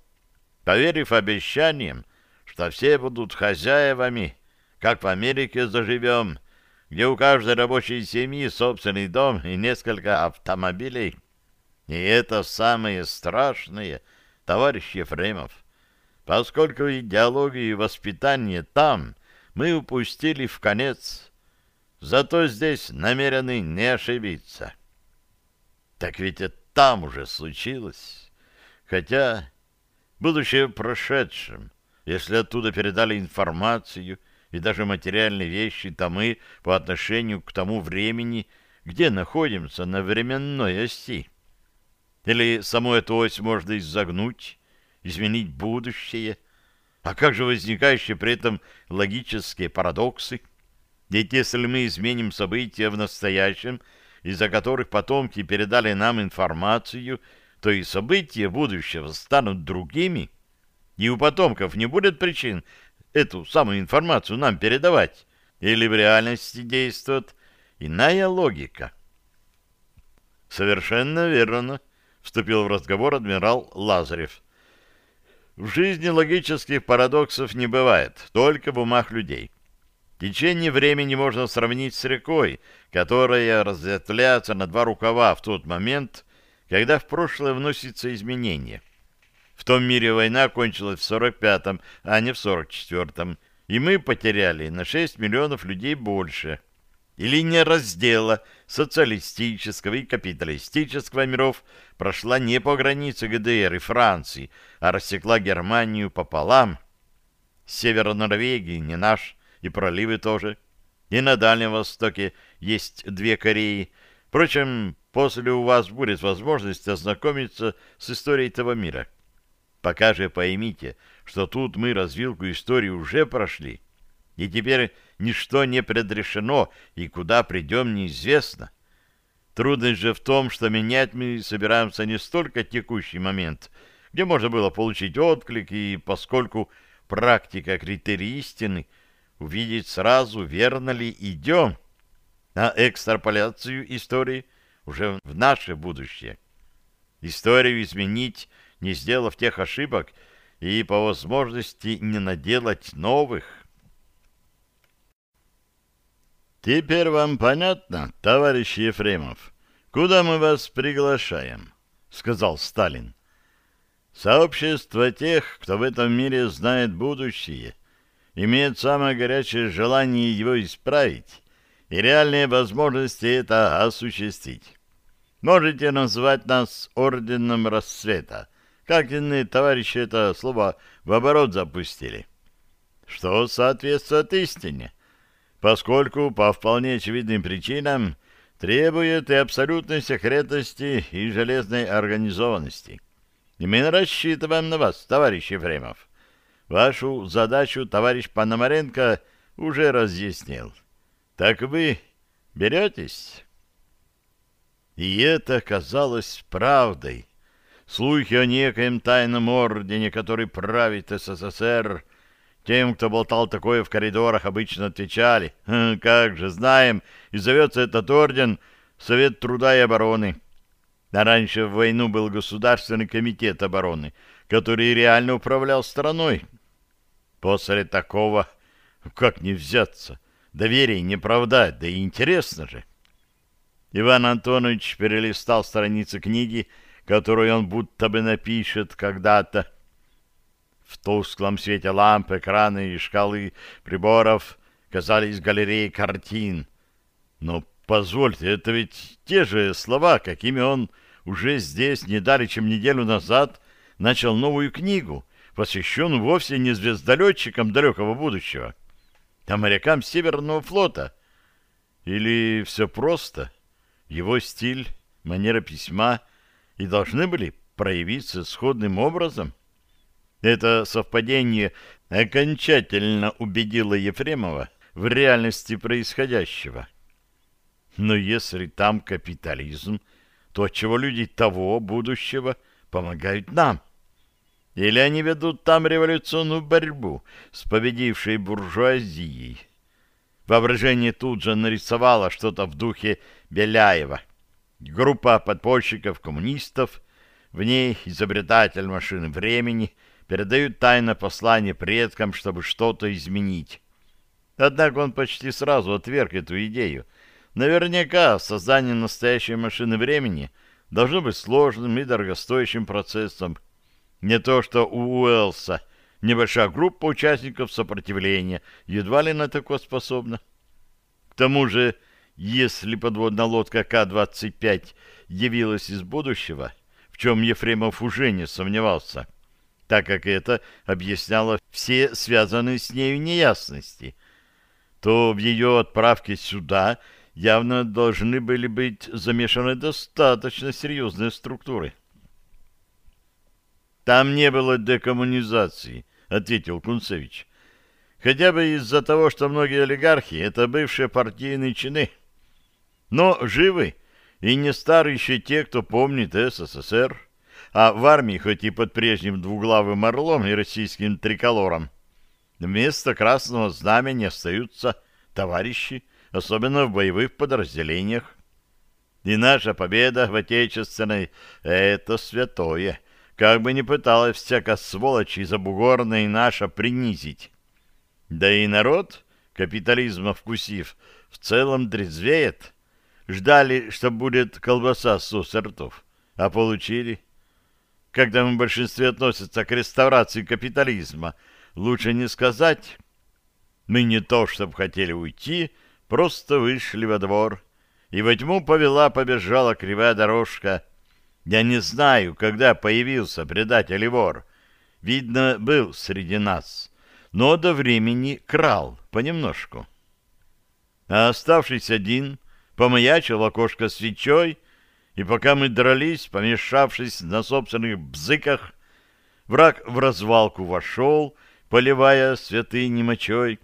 [SPEAKER 1] поверив обещаниям, что все будут хозяевами, как в Америке заживем, где у каждой рабочей семьи собственный дом и несколько автомобилей. И это самое страшное, товарищ Ефремов, поскольку идеологию и воспитание там мы упустили в конец, зато здесь намерены не ошибиться. Так ведь это там уже случилось. Хотя будущее прошедшим, если оттуда передали информацию — и даже материальные вещи, то мы по отношению к тому времени, где находимся на временной оси. Или саму эту ось можно изогнуть, изменить будущее. А как же возникающие при этом логические парадоксы? Ведь если мы изменим события в настоящем, из-за которых потомки передали нам информацию, то и события будущего станут другими, и у потомков не будет причин эту самую информацию нам передавать? Или в реальности действует иная логика? Совершенно верно, вступил в разговор адмирал Лазарев. В жизни логических парадоксов не бывает, только в умах людей. Течение времени можно сравнить с рекой, которая разветвляется на два рукава в тот момент, когда в прошлое вносится изменение. В том мире война кончилась в 45-м, а не в 44-м, и мы потеряли на 6 миллионов людей больше. И линия раздела социалистического и капиталистического миров прошла не по границе ГДР и Франции, а рассекла Германию пополам. Север Норвегии не наш, и проливы тоже. И на Дальнем Востоке есть две Кореи. Впрочем, после у вас будет возможность ознакомиться с историей этого мира. Пока же поймите, что тут мы развилку истории уже прошли, и теперь ничто не предрешено, и куда придем неизвестно. Трудность же в том, что менять мы собираемся не столько текущий момент, где можно было получить отклик, и поскольку практика критерий истины, увидеть сразу, верно ли идем, а экстраполяцию истории уже в наше будущее. Историю изменить, не сделав тех ошибок, и по возможности не наделать новых. Теперь вам понятно, товарищ Ефремов, куда мы вас приглашаем, сказал Сталин. Сообщество тех, кто в этом мире знает будущее, имеет самое горячее желание его исправить и реальные возможности это осуществить. Можете назвать нас Орденом Рассвета, как иные товарищи это слово в оборот запустили. Что соответствует истине, поскольку по вполне очевидным причинам требует и абсолютной секретности, и железной организованности. Мы рассчитываем на вас, товарищ Ефремов. Вашу задачу товарищ Пономаренко уже разъяснил. Так вы беретесь? И это казалось правдой. Слухи о некоем тайном ордене, который правит СССР, тем, кто болтал такое в коридорах, обычно отвечали. «Хм, как же, знаем, и зовется этот орден Совет труда и обороны. А раньше в войну был Государственный комитет обороны, который реально управлял страной. После такого как не взяться? Доверие не правда, да и интересно же. Иван Антонович перелистал страницы книги, которую он будто бы напишет когда-то. В тусклом свете ламп, экраны и шкалы приборов казались галереи картин. Но позвольте, это ведь те же слова, какими он уже здесь, не дали чем неделю назад, начал новую книгу, посвященную вовсе не звездолетчикам далекого будущего, а морякам Северного флота. Или все просто? Его стиль, манера письма — и должны были проявиться сходным образом. Это совпадение окончательно убедило Ефремова в реальности происходящего. Но если там капитализм, то чего люди того будущего помогают нам? Или они ведут там революционную борьбу с победившей буржуазией? Воображение тут же нарисовало что-то в духе Беляева — Группа подпольщиков-коммунистов, в ней изобретатель машины времени, передают тайное послание предкам, чтобы что-то изменить. Однако он почти сразу отверг эту идею. Наверняка создание настоящей машины времени должно быть сложным и дорогостоящим процессом. Не то что у Уэллса небольшая группа участников сопротивления едва ли на такое способна. К тому же если подводная лодка К-25 явилась из будущего, в чем Ефремов уже не сомневался, так как это объясняло все связанные с нею неясности, то в ее отправке сюда явно должны были быть замешаны достаточно серьезные структуры. «Там не было декоммунизации», — ответил Кунцевич. «Хотя бы из-за того, что многие олигархи — это бывшие партийные чины». Но живы и не старые еще те, кто помнит СССР, а в армии, хоть и под прежним двуглавым орлом и российским триколором, вместо красного знамени остаются товарищи, особенно в боевых подразделениях. И наша победа в Отечественной — это святое, как бы ни пыталась всяко сволочь и наша принизить. Да и народ, капитализма вкусив, в целом трезвеет, Ждали, что будет колбаса с сортов, а получили. Когда мы в большинстве относятся к реставрации капитализма, лучше не сказать. Мы не то, чтобы хотели уйти, просто вышли во двор. И во тьму повела, побежала кривая дорожка. Я не знаю, когда появился предатель и вор. Видно, был среди нас, но до времени крал понемножку. А оставшись один, помаячил окошко свечой, и пока мы дрались, помешавшись на собственных бзыках, Враг в развалку вошел, поливая святыни мочой,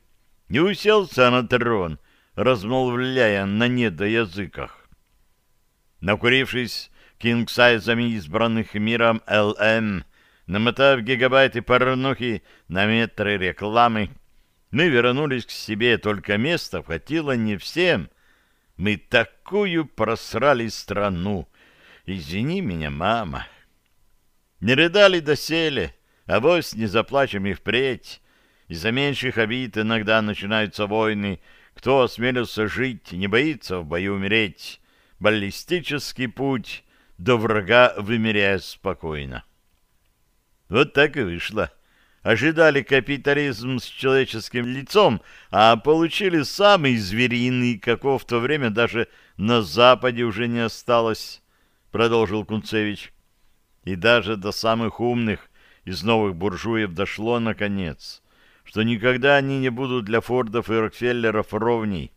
[SPEAKER 1] и уселся на трон, размолвляя на недоязыках. Накурившись кингсайзами избранных миром ЛМ, намотав гигабайты порнухи на метры рекламы, мы вернулись к себе, только места хватило не всем. Мы такую просрали страну. Извини меня, мама. Не рыдали доселе, а вось не заплачем и впредь. Из-за меньших обид иногда начинаются войны. Кто осмелился жить, не боится в бою умереть. Баллистический путь до врага вымеряя спокойно. Вот так и вышло. Ожидали капитализм с человеческим лицом, а получили самый звериный, какого в то время даже на Западе уже не осталось, — продолжил Кунцевич. И даже до самых умных из новых буржуев дошло, наконец, что никогда они не будут для Фордов и Рокфеллеров ровней,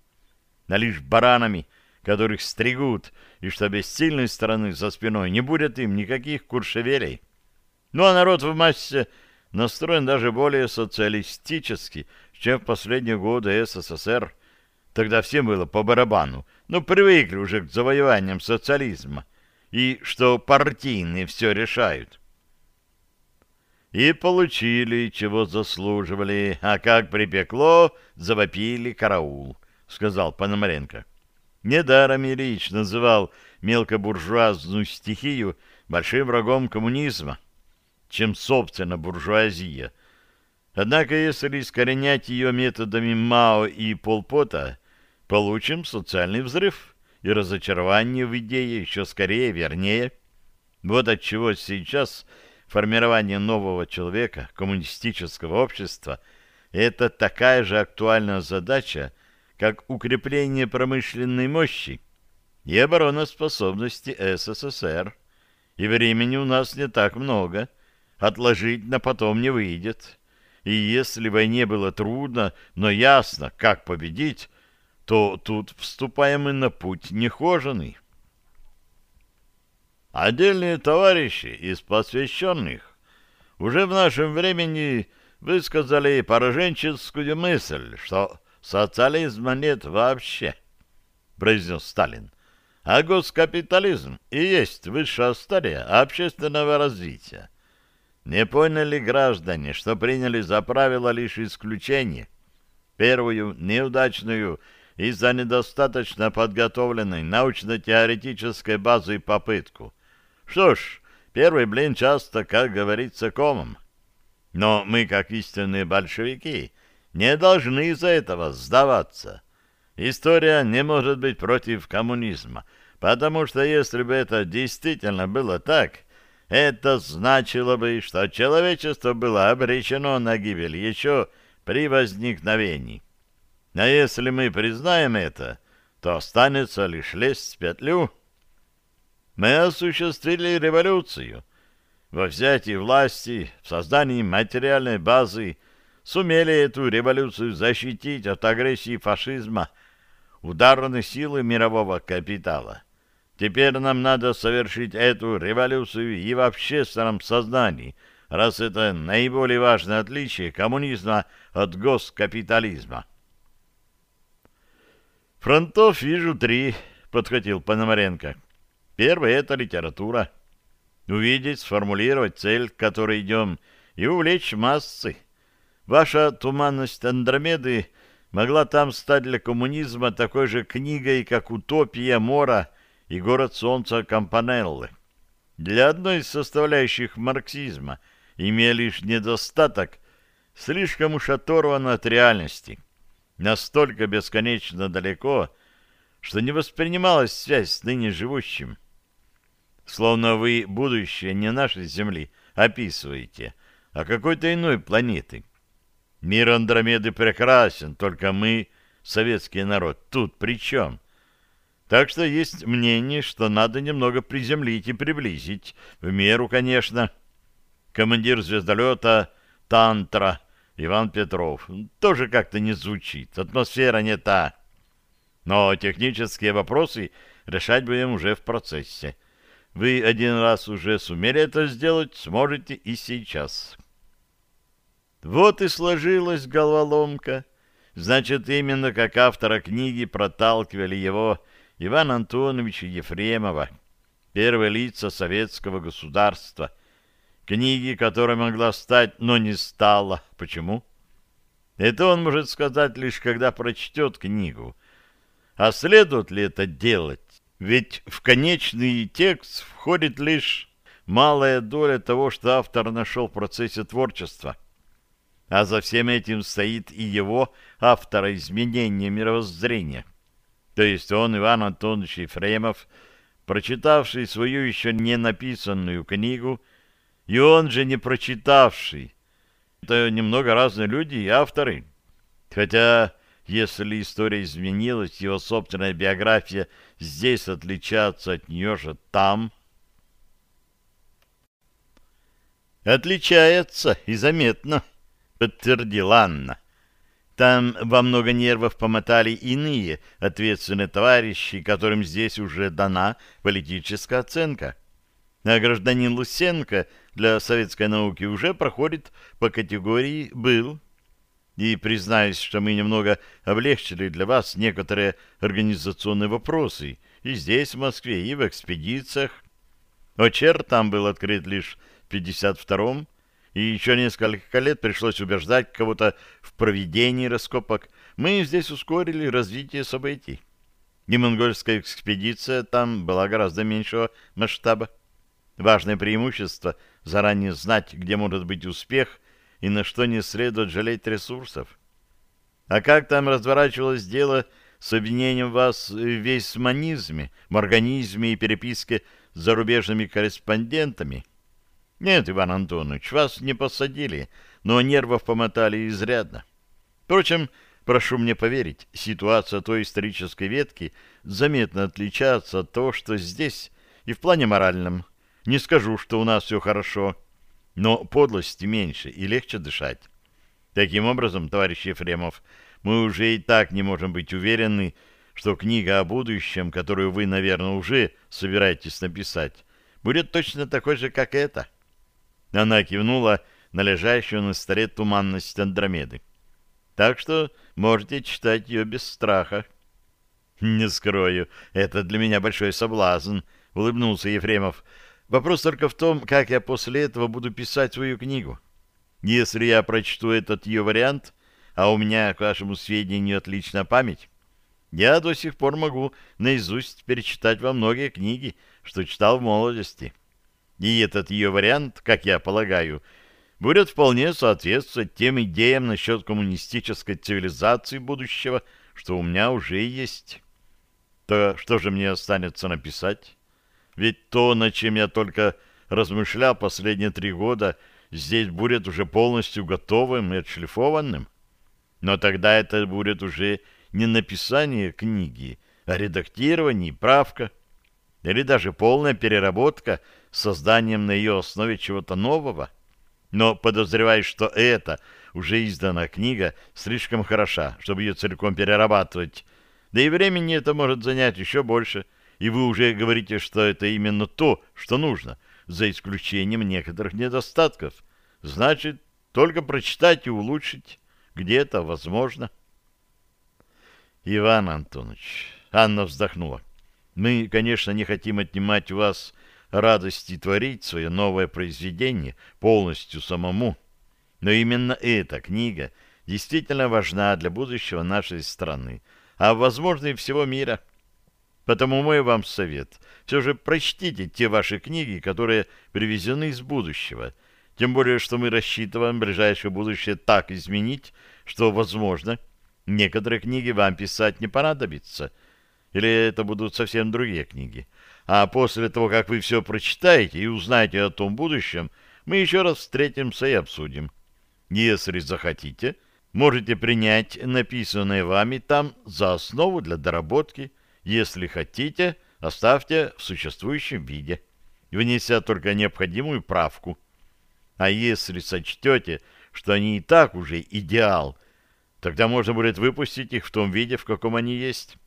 [SPEAKER 1] а лишь баранами, которых стригут, и что без сильной стороны за спиной не будет им никаких куршевелей. Ну а народ в массе настроен даже более социалистически, чем в последние годы СССР. Тогда всем было по барабану, но ну, привыкли уже к завоеваниям социализма, и что партийные все решают. И получили, чего заслуживали, а как припекло, завопили караул, — сказал Пономаренко. Недаром Ильич называл мелкобуржуазную стихию большим врагом коммунизма, чем, собственно, буржуазия. Однако, если искоренять ее методами Мао и Полпота, получим социальный взрыв и разочарование в идее еще скорее, вернее. Вот отчего сейчас формирование нового человека, коммунистического общества, это такая же актуальная задача, как укрепление промышленной мощи и обороноспособности СССР. И времени у нас не так много, отложить на потом не выйдет. И если войне было трудно, но ясно, как победить, то тут вступаем мы на путь нехоженный. Отдельные товарищи из посвященных уже в нашем времени высказали пораженческую мысль, что социализма нет вообще, произнес Сталин. А госкапитализм и есть высшая стадия общественного развития. Не поняли граждане, что приняли за правило лишь исключение. Первую, неудачную, из-за недостаточно подготовленной научно-теоретической базы попытку – что ж, первый блин часто, как говорится, комом. Но мы, как истинные большевики, не должны из-за этого сдаваться. История не может быть против коммунизма, потому что если бы это действительно было так, это значило бы, что человечество было обречено на гибель еще при возникновении. А если мы признаем это, то останется лишь лезть в петлю, мы осуществили революцию. Во взятии власти, в создании материальной базы сумели эту революцию защитить от агрессии фашизма, ударной силы мирового капитала. Теперь нам надо совершить эту революцию и в общественном сознании, раз это наиболее важное отличие коммунизма от госкапитализма. «Фронтов вижу три», — подхватил Пономаренко. Первое — это литература. Увидеть, сформулировать цель, к которой идем, и увлечь массы. Ваша «Туманность Андромеды» могла там стать для коммунизма такой же книгой, как «Утопия Мора» и «Город солнца» Кампанеллы. Для одной из составляющих марксизма, имея лишь недостаток, слишком уж оторвана от реальности, настолько бесконечно далеко, что не воспринималась связь с ныне живущим. Словно вы будущее не нашей Земли описываете, а какой-то иной планеты. Мир Андромеды прекрасен, только мы, советский народ, тут при чем? Так что есть мнение, что надо немного приземлить и приблизить, в меру, конечно. Командир звездолета Тантра Иван Петров тоже как-то не звучит, атмосфера не та. Но технические вопросы решать будем уже в процессе. Вы один раз уже сумели это сделать, сможете и сейчас. Вот и сложилась головоломка. Значит, именно как автора книги проталкивали его Иван Антонович Ефремова, первые лица советского государства. Книги, которая могла стать, но не стала. Почему? Это он может сказать лишь, когда прочтет книгу. А следует ли это делать? Ведь в конечный текст входит лишь малая доля того, что автор нашел в процессе творчества. А за всем этим стоит и его автора изменения мировоззрения. То есть он, Иван Антонович Ефремов, прочитавший свою еще не написанную книгу, и он же не прочитавший. Это немного разные люди и авторы. Хотя если история изменилась, его собственная биография здесь отличается от нее же там. «Отличается и заметно», — подтвердила Анна. «Там во много нервов помотали иные ответственные товарищи, которым здесь уже дана политическая оценка. А гражданин Лусенко для советской науки уже проходит по категории «был». И признаюсь, что мы немного облегчили для вас некоторые организационные вопросы и здесь, в Москве, и в экспедициях. ОЧЕР там был открыт лишь в 52-м, и еще несколько лет пришлось убеждать кого-то в проведении раскопок. Мы здесь ускорили развитие событий. И монгольская экспедиция там была гораздо меньшего масштаба. Важное преимущество — заранее знать, где может быть успех — и на что не следует жалеть ресурсов. А как там разворачивалось дело с обвинением вас в весьманизме, морганизме и переписке с зарубежными корреспондентами? Нет, Иван Антонович, вас не посадили, но нервов помотали изрядно. Впрочем, прошу мне поверить, ситуация той исторической ветки заметно отличается от того, что здесь, и в плане моральном. Не скажу, что у нас все хорошо, — но подлости меньше и легче дышать. Таким образом, товарищ Ефремов, мы уже и так не можем быть уверены, что книга о будущем, которую вы, наверное, уже собираетесь написать, будет точно такой же, как эта. Она кивнула на лежащую на столе туманность Андромеды. Так что можете читать ее без страха. «Не скрою, это для меня большой соблазн», — улыбнулся Ефремов. Вопрос только в том, как я после этого буду писать свою книгу. Если я прочту этот ее вариант, а у меня, к вашему сведению, отличная память, я до сих пор могу наизусть перечитать во многие книги, что читал в молодости. И этот ее вариант, как я полагаю, будет вполне соответствовать тем идеям насчет коммунистической цивилизации будущего, что у меня уже есть. То что же мне останется написать? Ведь то, над чем я только размышлял последние три года, здесь будет уже полностью готовым и отшлифованным. Но тогда это будет уже не написание книги, а редактирование, правка, или даже полная переработка созданием на ее основе чего-то нового. Но подозреваю, что это уже изданная книга слишком хороша, чтобы ее целиком перерабатывать, да и времени это может занять еще больше – и вы уже говорите, что это именно то, что нужно, за исключением некоторых недостатков. Значит, только прочитать и улучшить где-то возможно. Иван Антонович, Анна вздохнула. Мы, конечно, не хотим отнимать у вас радости творить свое новое произведение полностью самому, но именно эта книга действительно важна для будущего нашей страны, а, возможно, и всего мира – Потому мой вам совет. Все же прочтите те ваши книги, которые привезены из будущего. Тем более, что мы рассчитываем ближайшее будущее так изменить, что, возможно, некоторые книги вам писать не понадобится. Или это будут совсем другие книги. А после того, как вы все прочитаете и узнаете о том будущем, мы еще раз встретимся и обсудим. Если захотите, можете принять написанное вами там за основу для доработки – если хотите, оставьте в существующем виде, внеся только необходимую правку. А если сочтете, что они и так уже идеал, тогда можно будет выпустить их в том виде, в каком они есть.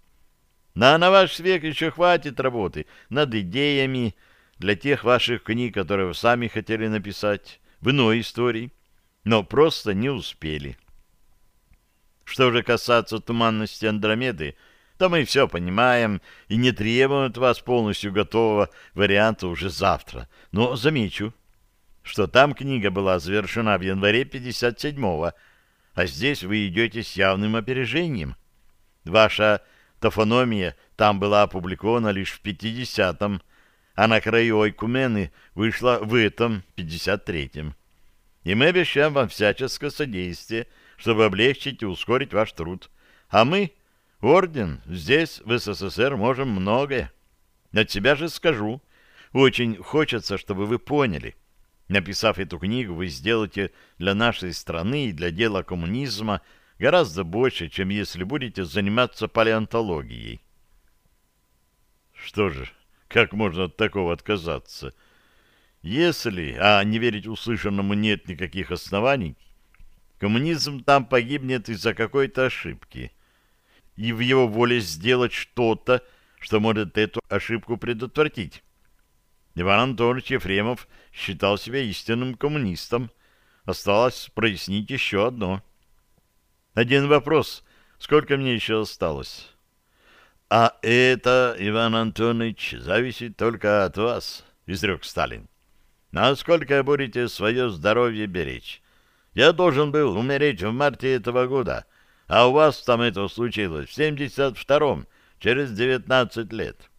[SPEAKER 1] Но на ваш век еще хватит работы над идеями, для тех ваших книг, которые вы сами хотели написать, в иной истории, но просто не успели. Что же касается туманности Андромеды, то мы все понимаем и не требуем от вас полностью готового варианта уже завтра. Но замечу, что там книга была завершена в январе 57-го, а здесь вы идете с явным опережением. Ваша тофономия там была опубликована лишь в 50-м, а на краю Ойкумены вышла в этом 53-м. И мы обещаем вам всяческое содействие, чтобы облегчить и ускорить ваш труд. А мы, Орден, здесь, в СССР, можем многое. От себя же скажу. Очень хочется, чтобы вы поняли. Написав эту книгу, вы сделаете для нашей страны и для дела коммунизма гораздо больше, чем если будете заниматься палеонтологией. Что же, как можно от такого отказаться? Если, а не верить услышанному нет никаких оснований, коммунизм там погибнет из-за какой-то ошибки. И в его воле сделать что-то, что может эту ошибку предотвратить. Иван Антонович Ефремов считал себя истинным коммунистом. Осталось прояснить еще одно. Один вопрос. Сколько мне еще осталось? «А это, Иван Антонович, зависит только от вас», — изрек Сталин. «Насколько будете свое здоровье беречь? Я должен был умереть в марте этого года, а у вас там это случилось в 72-м, через 19 лет.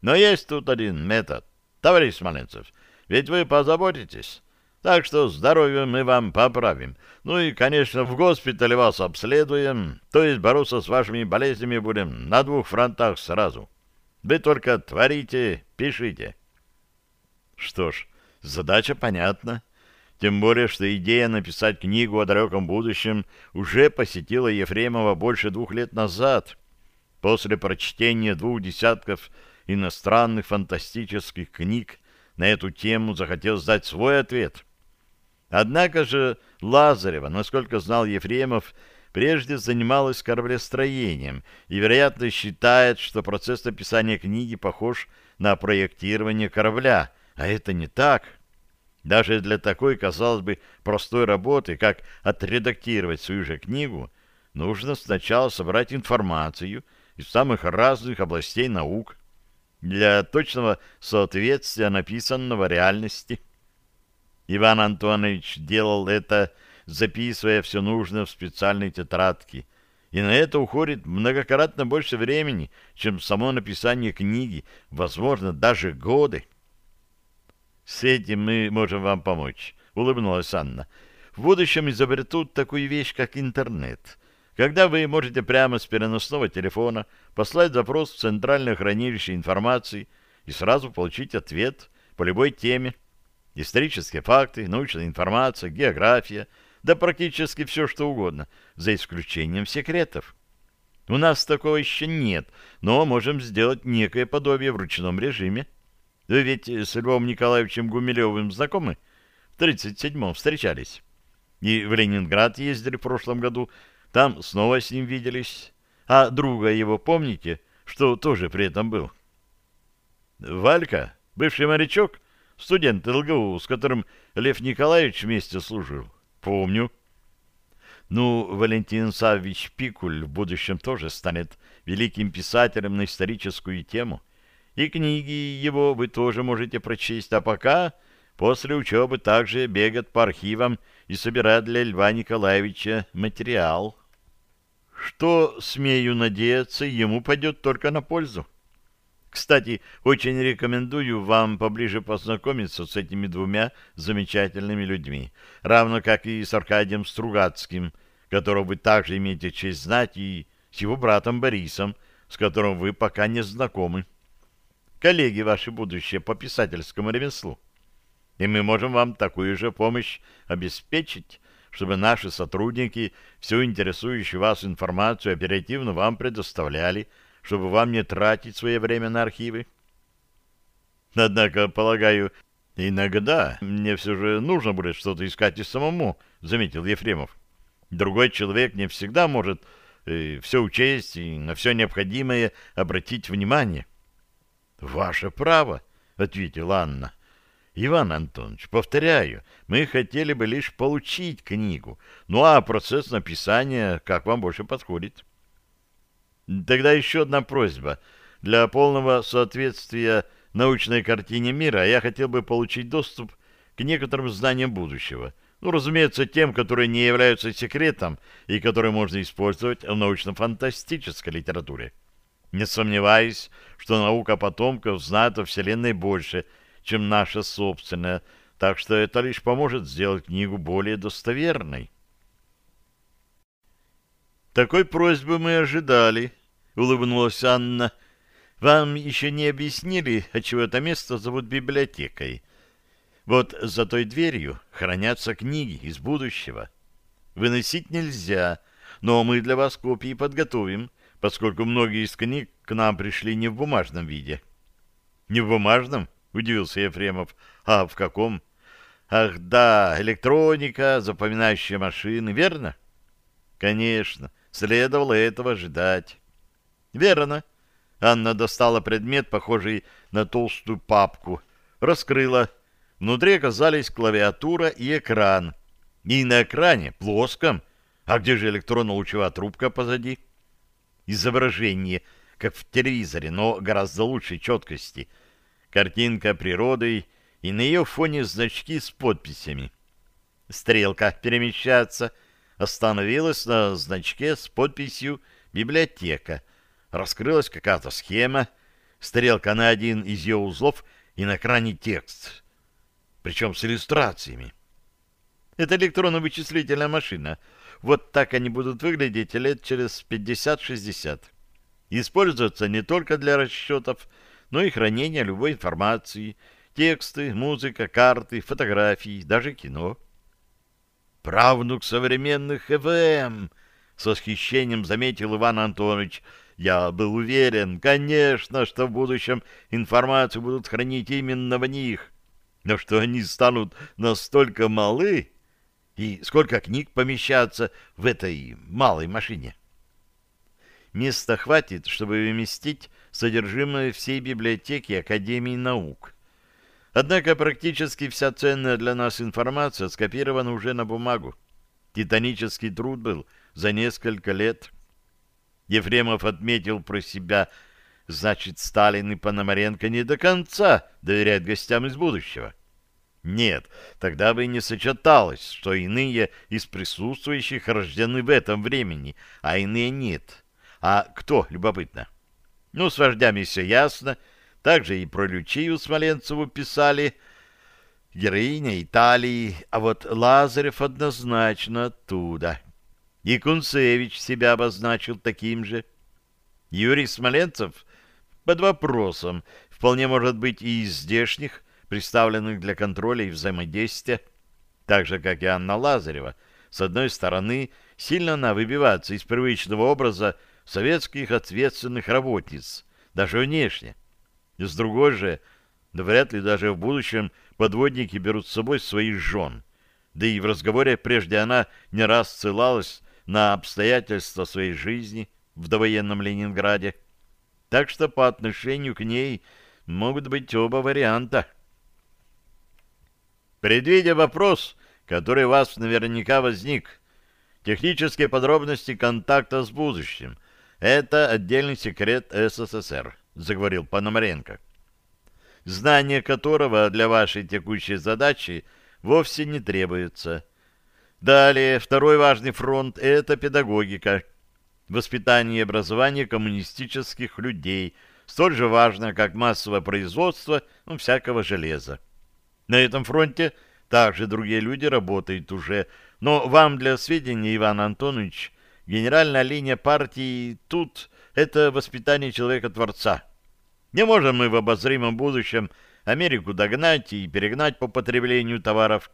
[SPEAKER 1] Но есть тут один метод. Товарищ Смоленцев, ведь вы позаботитесь. Так что здоровье мы вам поправим. Ну и, конечно, в госпитале вас обследуем, то есть бороться с вашими болезнями будем на двух фронтах сразу. Вы только творите, пишите. Что ж, задача понятна. Тем более, что идея написать книгу о далеком будущем уже посетила Ефремова больше двух лет назад, после прочтения двух десятков иностранных фантастических книг на эту тему захотел сдать свой ответ — Однако же Лазарева, насколько знал Ефремов, прежде занималась кораблестроением и, вероятно, считает, что процесс написания книги похож на проектирование корабля, а это не так. Даже для такой, казалось бы, простой работы, как отредактировать свою же книгу, нужно сначала собрать информацию из самых разных областей наук для точного соответствия написанного реальности. Иван Антонович делал это, записывая все нужное в специальной тетрадке, и на это уходит многократно больше времени, чем само написание книги, возможно, даже годы. «С этим мы можем вам помочь», — улыбнулась Анна. «В будущем изобретут такую вещь, как интернет» когда вы можете прямо с переносного телефона послать запрос в Центральное хранилище информации и сразу получить ответ по любой теме. Исторические факты, научная информация, география, да практически все, что угодно, за исключением секретов. У нас такого еще нет, но можем сделать некое подобие в ручном режиме. Вы ведь с Львом Николаевичем Гумилевым знакомы? В 37-м встречались. И в Ленинград ездили в прошлом году, там снова с ним виделись. А друга его помните, что тоже при этом был? Валька, бывший морячок, Студент ЛГУ, с которым Лев Николаевич вместе служил. Помню. Ну, Валентин Саввич Пикуль в будущем тоже станет великим писателем на историческую тему. И книги его вы тоже можете прочесть. А пока, после учебы, также бегать по архивам и собирать для Льва Николаевича материал. Что, смею надеяться, ему пойдет только на пользу. Кстати, очень рекомендую вам поближе познакомиться с этими двумя замечательными людьми, равно как и с Аркадием Стругацким, которого вы также имеете честь знать, и с его братом Борисом, с которым вы пока не знакомы. Коллеги ваши будущие по писательскому ремеслу. И мы можем вам такую же помощь обеспечить, чтобы наши сотрудники всю интересующую вас информацию оперативно вам предоставляли, чтобы вам не тратить свое время на архивы. Однако, полагаю, иногда мне все же нужно будет что-то искать и самому, заметил Ефремов. Другой человек не всегда может э, все учесть и на все необходимое обратить внимание. Ваше право, — ответила Анна. Иван Антонович, повторяю, мы хотели бы лишь получить книгу, ну а процесс написания как вам больше подходит. Тогда еще одна просьба. Для полного соответствия научной картине мира я хотел бы получить доступ к некоторым знаниям будущего. Ну, разумеется, тем, которые не являются секретом и которые можно использовать в научно-фантастической литературе. Не сомневаюсь, что наука потомков знает о Вселенной больше – чем наша собственная, так что это лишь поможет сделать книгу более достоверной. Такой просьбы мы ожидали, — улыбнулась Анна. Вам еще не объяснили, отчего это место зовут библиотекой. Вот за той дверью хранятся книги из будущего. Выносить нельзя, но мы для вас копии подготовим, поскольку многие из книг к нам пришли не в бумажном виде. — Не в бумажном? — удивился Ефремов. «А в каком?» «Ах, да, электроника, запоминающие машины, верно?» «Конечно, следовало этого ожидать». «Верно». Анна достала предмет, похожий на толстую папку, раскрыла. Внутри оказались клавиатура и экран. И на экране, плоском, а где же электронно-лучевая трубка позади? Изображение, как в телевизоре, но гораздо лучшей четкости — картинка природы и на ее фоне значки с подписями. Стрелка перемещается, остановилась на значке с подписью «Библиотека». Раскрылась какая-то схема, стрелка на один из ее узлов и на экране текст, причем с иллюстрациями. Это электронно-вычислительная машина. Вот так они будут выглядеть лет через 50-60. Используются не только для расчетов, но и хранение любой информации, тексты, музыка, карты, фотографии, даже кино. «Правнук современных ЭВМ!» — с восхищением заметил Иван Антонович. «Я был уверен, конечно, что в будущем информацию будут хранить именно в них, но что они станут настолько малы, и сколько книг помещаться в этой малой машине?» Места хватит, чтобы вместить содержимое всей библиотеки Академии наук. Однако практически вся ценная для нас информация скопирована уже на бумагу. Титанический труд был за несколько лет. Ефремов отметил про себя, значит, Сталин и Пономаренко не до конца доверяют гостям из будущего. Нет, тогда бы не сочеталось, что иные из присутствующих рождены в этом времени, а иные нет. А кто, любопытно? Ну, с вождями все ясно. Также и про Лючию Смоленцеву писали. Героиня Италии, а вот Лазарев однозначно оттуда. И Кунцевич себя обозначил таким же. Юрий Смоленцев под вопросом, вполне может быть и из здешних, представленных для контроля и взаимодействия, так же, как и Анна Лазарева. С одной стороны, сильно она выбивается из привычного образа советских ответственных работниц, даже внешне. С другой же, вряд ли даже в будущем подводники берут с собой своих жен. Да и в разговоре прежде она не раз ссылалась на обстоятельства своей жизни в довоенном Ленинграде. Так что по отношению к ней могут быть оба варианта. Предвидя вопрос, который у вас наверняка возник, технические подробности контакта с будущим, это отдельный секрет СССР, заговорил Пономаренко. Знание которого для вашей текущей задачи вовсе не требуется. Далее, второй важный фронт – это педагогика. Воспитание и образование коммунистических людей столь же важно, как массовое производство ну, всякого железа. На этом фронте также другие люди работают уже, но вам для сведения, Иван Антонович, Генеральная линия партии тут — это воспитание человека-творца. Не можем мы в обозримом будущем Америку догнать и перегнать по потреблению товаров,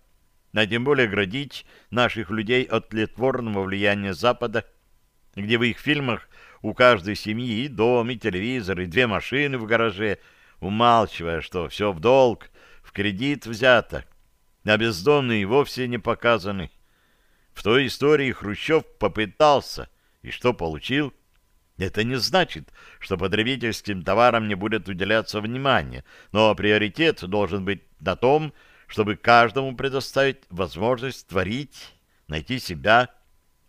[SPEAKER 1] а тем более градить наших людей от тлетворного влияния Запада, где в их фильмах у каждой семьи и дом, и телевизор, и две машины в гараже, умалчивая, что все в долг, в кредит взято, а бездомные вовсе не показаны. В той истории Хрущев попытался, и что получил? Это не значит, что потребительским товарам не будет уделяться внимание, но приоритет должен быть на том, чтобы каждому предоставить возможность творить, найти себя,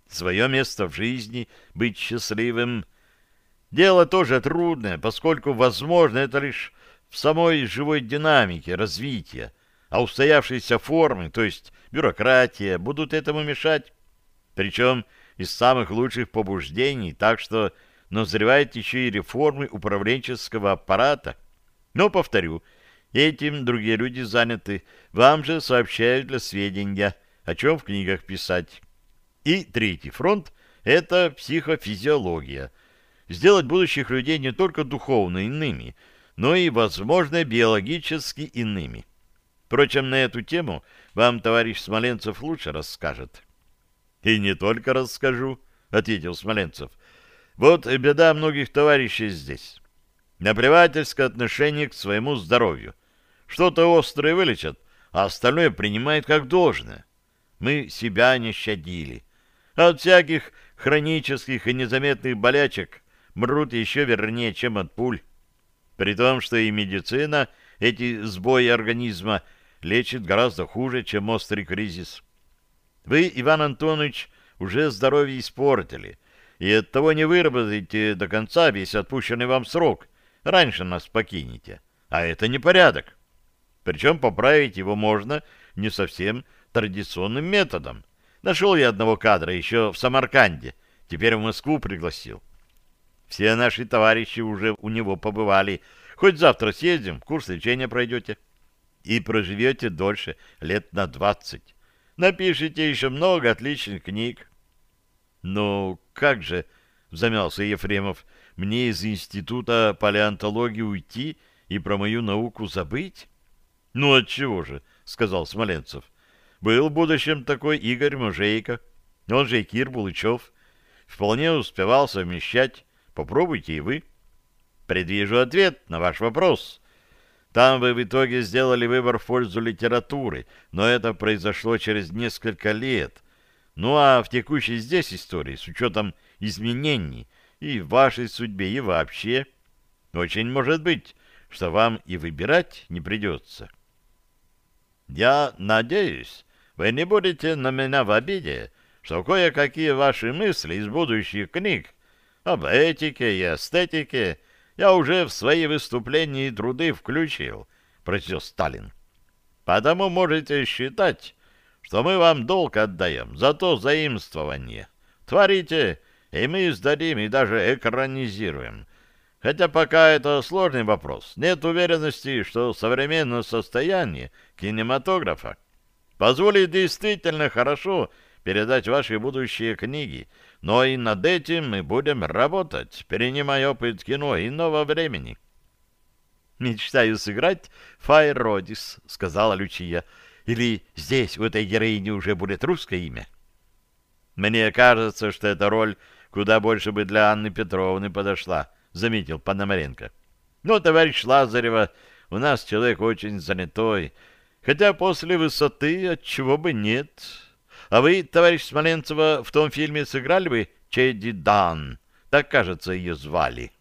[SPEAKER 1] свое место в жизни, быть счастливым. Дело тоже трудное, поскольку, возможно, это лишь в самой живой динамике развития, а устоявшиеся формы, то есть бюрократия, будут этому мешать, причем из самых лучших побуждений, так что назревают еще и реформы управленческого аппарата. Но, повторю, этим другие люди заняты, вам же сообщают для сведения, о чем в книгах писать. И третий фронт – это психофизиология. Сделать будущих людей не только духовно иными, но и, возможно, биологически иными. Впрочем, на эту тему вам товарищ Смоленцев лучше расскажет. — И не только расскажу, — ответил Смоленцев. — Вот беда многих товарищей здесь. Наплевательское отношение к своему здоровью. Что-то острое вылечат, а остальное принимают как должное. Мы себя не щадили. От всяких хронических и незаметных болячек мрут еще вернее, чем от пуль. При том, что и медицина эти сбои организма лечит гораздо хуже, чем острый кризис. Вы, Иван Антонович, уже здоровье испортили, и оттого не выработаете до конца весь отпущенный вам срок. Раньше нас покинете. А это не порядок. Причем поправить его можно не совсем традиционным методом. Нашел я одного кадра еще в Самарканде, теперь в Москву пригласил. Все наши товарищи уже у него побывали. Хоть завтра съездим, курс лечения пройдете и проживете дольше, лет на двадцать. Напишите еще много отличных книг. — Ну, как же, — замялся Ефремов, — мне из института палеонтологии уйти и про мою науку забыть? — Ну, отчего же, — сказал Смоленцев. — Был в будущем такой Игорь Мужейко, он же и Кир Булычев. Вполне успевал совмещать. Попробуйте и вы. Предвижу ответ на ваш вопрос. Там вы в итоге сделали выбор в пользу литературы, но это произошло через несколько лет. Ну а в текущей здесь истории, с учетом изменений и в вашей судьбе, и вообще, очень может быть, что вам и выбирать не придется. Я надеюсь, вы не будете на меня в обиде, что кое-какие ваши мысли из будущих книг об этике и эстетике – я уже в свои выступления и труды включил, — произнес Сталин. Потому можете считать, что мы вам долг отдаем за то заимствование. Творите, и мы издадим и даже экранизируем. Хотя пока это сложный вопрос, нет уверенности, что современное состояние кинематографа позволит действительно хорошо передать ваши будущие книги, но и над этим мы будем работать, перенимая опыт кино иного времени. «Мечтаю сыграть Файр Родис», — сказала Лючия. «Или здесь у этой героини уже будет русское имя?» «Мне кажется, что эта роль куда больше бы для Анны Петровны подошла», — заметил Пономаренко. «Ну, товарищ Лазарева, у нас человек очень занятой, хотя после высоты отчего бы нет». А вы, товарищ Смоленцева, в том фильме сыграли бы Чеди Дан? Так, кажется, ее звали.